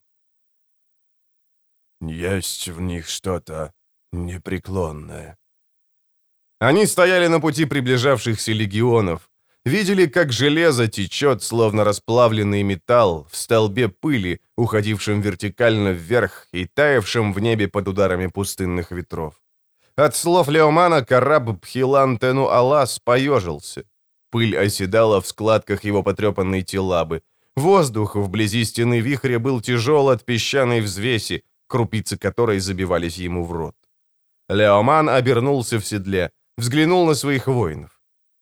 [SPEAKER 3] «Есть в них что-то непреклонное».
[SPEAKER 1] Они стояли на пути приближавшихся легионов, видели, как железо течет, словно расплавленный металл, в столбе пыли, уходившем вертикально вверх и таявшем в небе под ударами пустынных ветров. От слов Леомана караб Пхилан Тену Алас поежился. Пыль оседала в складках его потрепанной телабы. Воздух вблизи стены вихря был тяжел от песчаной взвеси, крупицы которой забивались ему в рот. Леоман обернулся в седле, взглянул на своих воинов.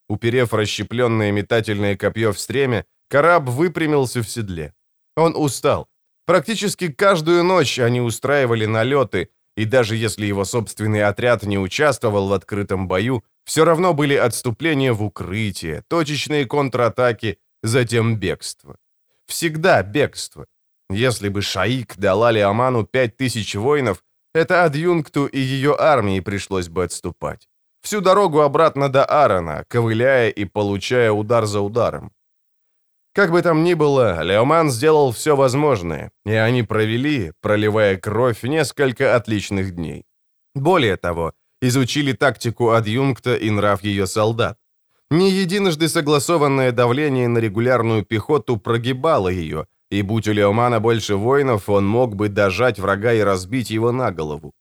[SPEAKER 1] Уперев расщепленное метательное копье в стремя, караб выпрямился в седле. Он устал. Практически каждую ночь они устраивали налеты, и даже если его собственный отряд не участвовал в открытом бою, все равно были отступления в укрытие, точечные контратаки, затем бегство. Всегда бегство. Если бы Шаик дала Леоману пять тысяч воинов, это адъюнкту и ее армии пришлось бы отступать. Всю дорогу обратно до Аарона, ковыляя и получая удар за ударом. Как бы там ни было, Леоман сделал все возможное, и они провели, проливая кровь, несколько отличных дней. Более того, изучили тактику адъюнкта и нрав ее солдат. Не единожды согласованное давление на регулярную пехоту прогибало ее, и будь у Леомана больше воинов, он мог бы дожать врага и разбить его на голову.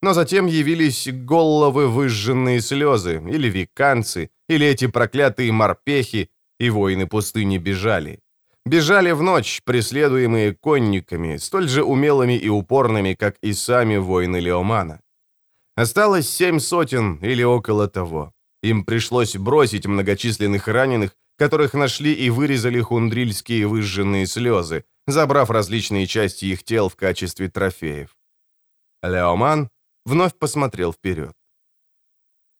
[SPEAKER 1] Но затем явились головы выжженные слезы, или виканцы, или эти проклятые морпехи, и воины пустыни бежали. Бежали в ночь, преследуемые конниками, столь же умелыми и упорными, как и сами воины Леомана. Осталось семь сотен или около того. Им пришлось бросить многочисленных раненых, которых нашли и вырезали хундрильские выжженные слезы, забрав различные части их тел в качестве трофеев. Леоман вновь посмотрел вперед.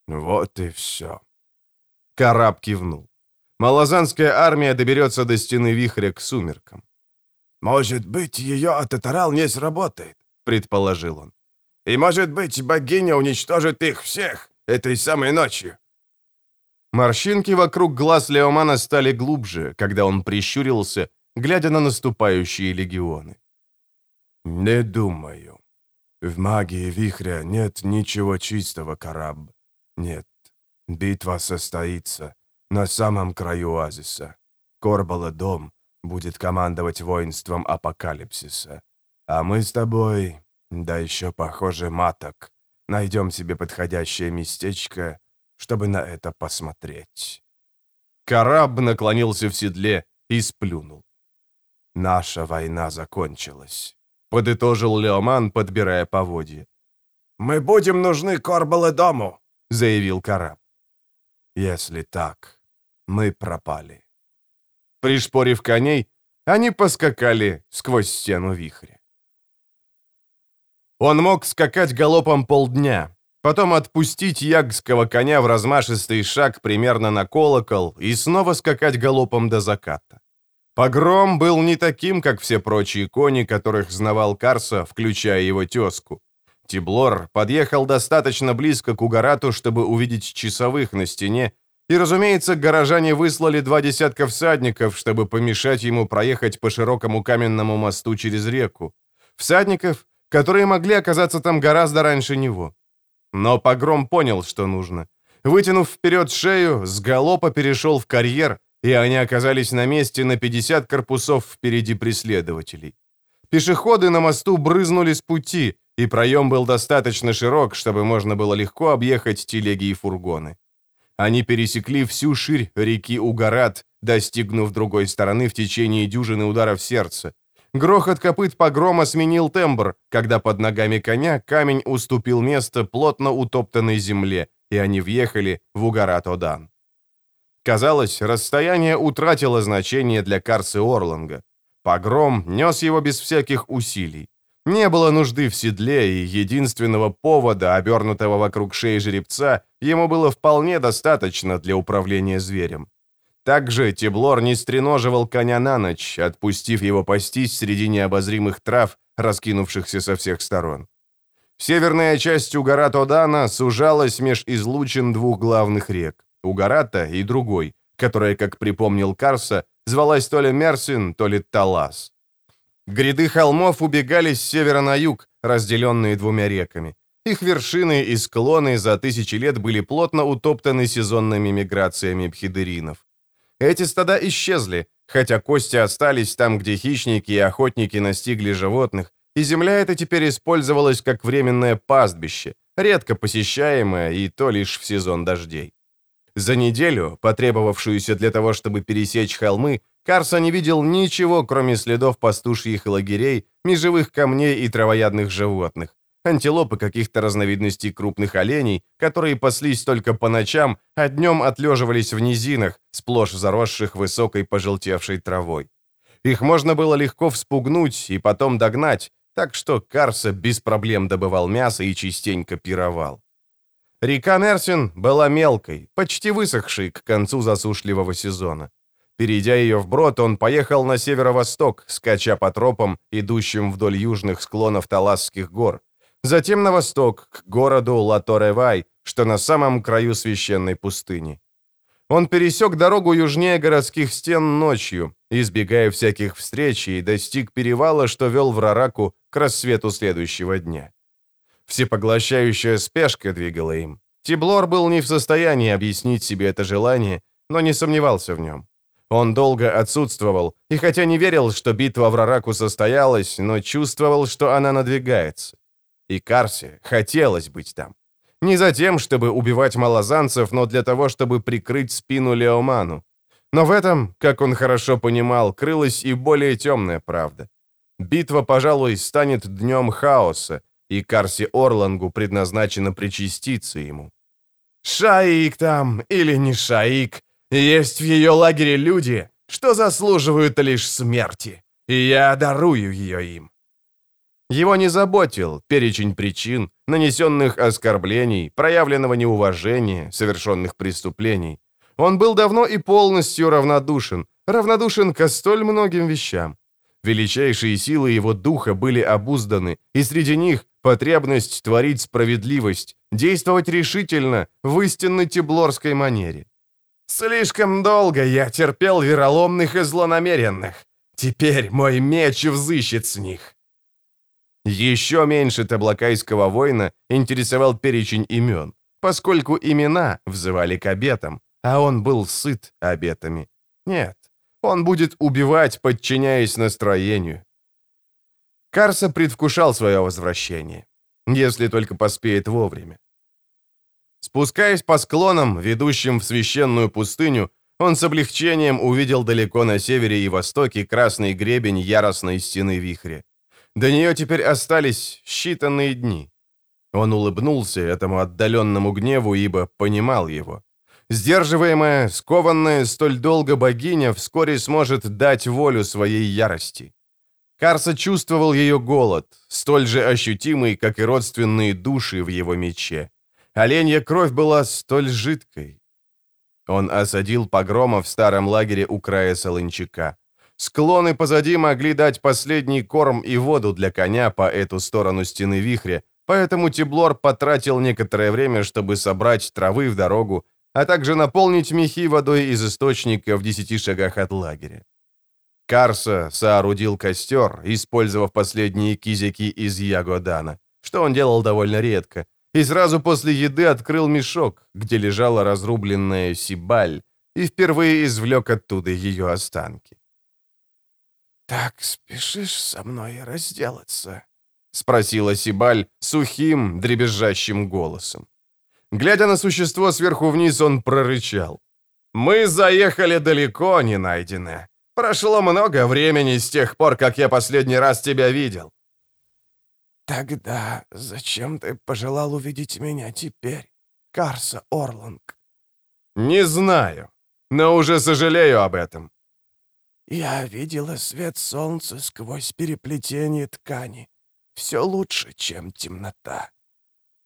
[SPEAKER 3] «Вот и все».
[SPEAKER 1] Караб кивнул. Малазанская армия доберется до стены вихря к сумеркам.
[SPEAKER 3] «Может быть, ее ататарал не сработает», — предположил он.
[SPEAKER 2] «И, может быть, богиня уничтожит их всех этой самой ночью».
[SPEAKER 1] Морщинки вокруг глаз Леомана стали глубже, когда он прищурился, глядя на наступающие легионы.
[SPEAKER 3] «Не думаю. В магии вихря нет ничего чистого, Караб. Нет. Битва состоится на самом краю оазиса. Корбала дом, будет командовать воинством апокалипсиса. А мы с тобой, да еще, похоже, маток, найдем себе подходящее местечко, чтобы на это посмотреть».
[SPEAKER 1] Караб наклонился в седле и сплюнул.
[SPEAKER 3] «Наша война закончилась», —
[SPEAKER 1] подытожил Леоман, подбирая поводья.
[SPEAKER 3] «Мы будем нужны Корбале дому», — заявил Караб. «Если так, мы пропали».
[SPEAKER 1] Пришпорив коней, они поскакали сквозь стену вихря. Он мог скакать галопом полдня, потом отпустить ягского коня в размашистый шаг примерно на колокол и снова скакать галопом до заката. Погром был не таким, как все прочие кони, которых знавал Карса, включая его тезку. Тиблор подъехал достаточно близко к Угарату, чтобы увидеть часовых на стене, и, разумеется, горожане выслали два десятка всадников, чтобы помешать ему проехать по широкому каменному мосту через реку. Всадников, которые могли оказаться там гораздо раньше него. Но Погром понял, что нужно. Вытянув вперед шею, с галопа перешел в карьер, и они оказались на месте на 50 корпусов впереди преследователей. Пешеходы на мосту брызнули с пути, и проем был достаточно широк, чтобы можно было легко объехать телеги и фургоны. Они пересекли всю ширь реки Угарат, достигнув другой стороны в течение дюжины ударов сердца. Грохот копыт погрома сменил тембр, когда под ногами коня камень уступил место плотно утоптанной земле, и они въехали в Угарат-Одан. Казалось, расстояние утратило значение для Карсы Орланга. Погром нес его без всяких усилий. Не было нужды в седле, и единственного повода, обернутого вокруг шеи жеребца, ему было вполне достаточно для управления зверем. Также Теблор не стреноживал коня на ночь, отпустив его пастись среди необозримых трав, раскинувшихся со всех сторон. Северная часть Угарат-Одана сужалась меж излучин двух главных рек – Угарата и другой, которая, как припомнил Карса, звалась то ли Мерсин, то ли Талас. Гряды холмов убегали с севера на юг, разделенные двумя реками. Их вершины и склоны за тысячи лет были плотно утоптаны сезонными миграциями пхидеринов. Эти стада исчезли, хотя кости остались там, где хищники и охотники настигли животных, и земля эта теперь использовалась как временное пастбище, редко посещаемое и то лишь в сезон дождей. За неделю, потребовавшуюся для того, чтобы пересечь холмы, Карса не видел ничего, кроме следов пастушьих лагерей, межевых камней и травоядных животных антилопы каких-то разновидностей крупных оленей, которые паслись только по ночам, а днем отлеживались в низинах, сплошь заросших высокой пожелтевшей травой. Их можно было легко вспугнуть и потом догнать, так что Карса без проблем добывал мясо и частенько пировал. Река Мерсин была мелкой, почти высохшей к концу засушливого сезона. Перейдя ее вброд, он поехал на северо-восток, скача по тропам, идущим вдоль южных склонов Таласских гор, затем на восток, к городу Латоревай, что на самом краю священной пустыни. Он пересек дорогу южнее городских стен ночью, избегая всяких встреч, и достиг перевала, что вел в Рараку к рассвету следующего дня. Всепоглощающая спешка двигала им. Тиблор был не в состоянии объяснить себе это желание, но не сомневался в нем. Он долго отсутствовал, и хотя не верил, что битва в Рараку состоялась, но чувствовал, что она надвигается. И Карсе хотелось быть там. Не за тем, чтобы убивать малозанцев, но для того, чтобы прикрыть спину Леоману. Но в этом, как он хорошо понимал, крылась и более темная правда. Битва, пожалуй, станет днем хаоса, и Карси Орлангу предназначено причаститься ему. «Шаик там или не Шаик, есть в ее лагере люди, что заслуживают лишь смерти, и я дарую ее им. Его не заботил перечень причин, нанесенных оскорблений, проявленного неуважения, совершенных преступлений. Он был давно и полностью равнодушен, равнодушен ко столь многим вещам. Величайшие силы его духа были обузданы, и среди них потребность творить справедливость, действовать решительно, в истинной теблорской манере. «Слишком долго я терпел вероломных и злонамеренных. Теперь мой меч взыщет с них. Еще меньше таблакайского воина интересовал перечень имен, поскольку имена взывали к обетам, а он был сыт обетами. Нет, Он будет убивать, подчиняясь настроению. Карса предвкушал свое возвращение, если только поспеет вовремя. Спускаясь по склонам, ведущим в священную пустыню, он с облегчением увидел далеко на севере и востоке красный гребень яростной стены вихря. До нее теперь остались считанные дни. Он улыбнулся этому отдаленному гневу, ибо понимал его. Сдерживаемая, скованная столь долго богиня вскоре сможет дать волю своей ярости. Карса чувствовал ее голод, столь же ощутимый, как и родственные души в его мече. Оленья кровь была столь жидкой. Он осадил погрома в старом лагере у края Солончака. Склоны позади могли дать последний корм и воду для коня по эту сторону стены вихря, поэтому Тиблор потратил некоторое время, чтобы собрать травы в дорогу, а также наполнить мехи водой из источника в десяти шагах от лагеря. Карса соорудил костер, использовав последние кизики из Ягодана, что он делал довольно редко, и сразу после еды открыл мешок, где лежала разрубленная сибаль, и впервые извлек оттуда ее останки.
[SPEAKER 3] «Так спешишь со мной разделаться?»
[SPEAKER 1] — спросила Сибаль сухим, дребезжащим голосом. Глядя на существо сверху вниз, он прорычал. «Мы заехали далеко, не найденное. Прошло много времени с тех пор, как я последний раз тебя видел».
[SPEAKER 3] «Тогда зачем ты пожелал увидеть меня теперь, Карса Орланг?»
[SPEAKER 1] «Не знаю, но уже сожалею об этом».
[SPEAKER 3] «Я видела свет солнца сквозь переплетение ткани. Все лучше, чем темнота».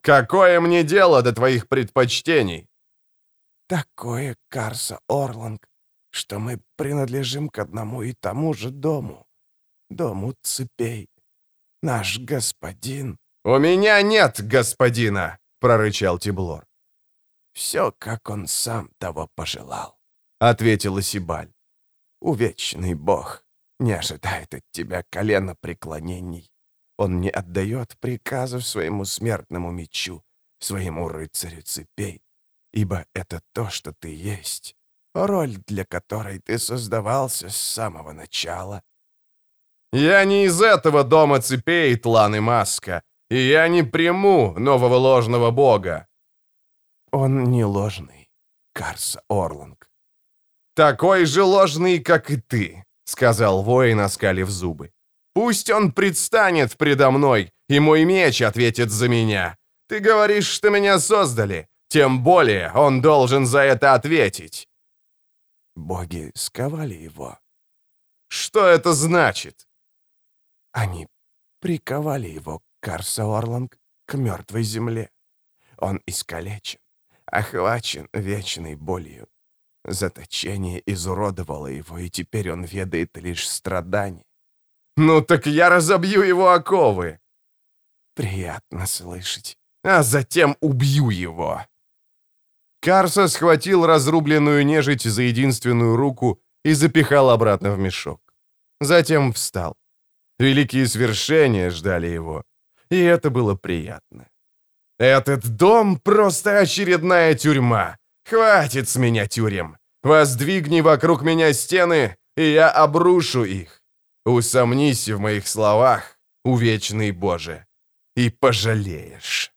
[SPEAKER 1] «Какое мне дело до твоих предпочтений?»
[SPEAKER 3] «Такое, Карса Орланг, что мы принадлежим к одному и тому же дому, дому цепей. Наш господин...»
[SPEAKER 1] «У меня нет господина!» — прорычал Тиблор.
[SPEAKER 3] «Все, как он сам того пожелал», —
[SPEAKER 1] ответила Сибаль.
[SPEAKER 3] «Увечный бог не ожидает от тебя колена преклонений. Он не отдает приказов своему смертному мечу, своему рыцарю цепей, ибо это то, что ты есть, роль для которой ты создавался с самого начала.
[SPEAKER 1] Я не из этого дома цепей, Тлан и Маска, и я не приму нового ложного бога.
[SPEAKER 3] Он не ложный, Карса Орланг.
[SPEAKER 1] Такой же ложный, как и ты, сказал воин, оскалив зубы. Пусть он предстанет предо мной, и мой меч ответит за меня. Ты говоришь, что меня создали, тем более он должен за это ответить.
[SPEAKER 3] Боги сковали его.
[SPEAKER 1] Что это значит?
[SPEAKER 3] Они приковали его, Карса Орланг, к мертвой земле. Он искалечен, охвачен вечной болью. Заточение изуродовало его, и теперь он ведает лишь страданий.
[SPEAKER 1] «Ну так я разобью его оковы!»
[SPEAKER 3] «Приятно слышать.
[SPEAKER 1] А затем убью его!» Карса схватил разрубленную нежить за единственную руку и запихал обратно в мешок. Затем встал. Великие свершения ждали его, и это было приятно. «Этот дом — просто очередная тюрьма. Хватит с меня тюрем. Воздвигни вокруг меня стены, и я обрушу их. Усомнись в моих словах, увечный Боже, и пожалеешь».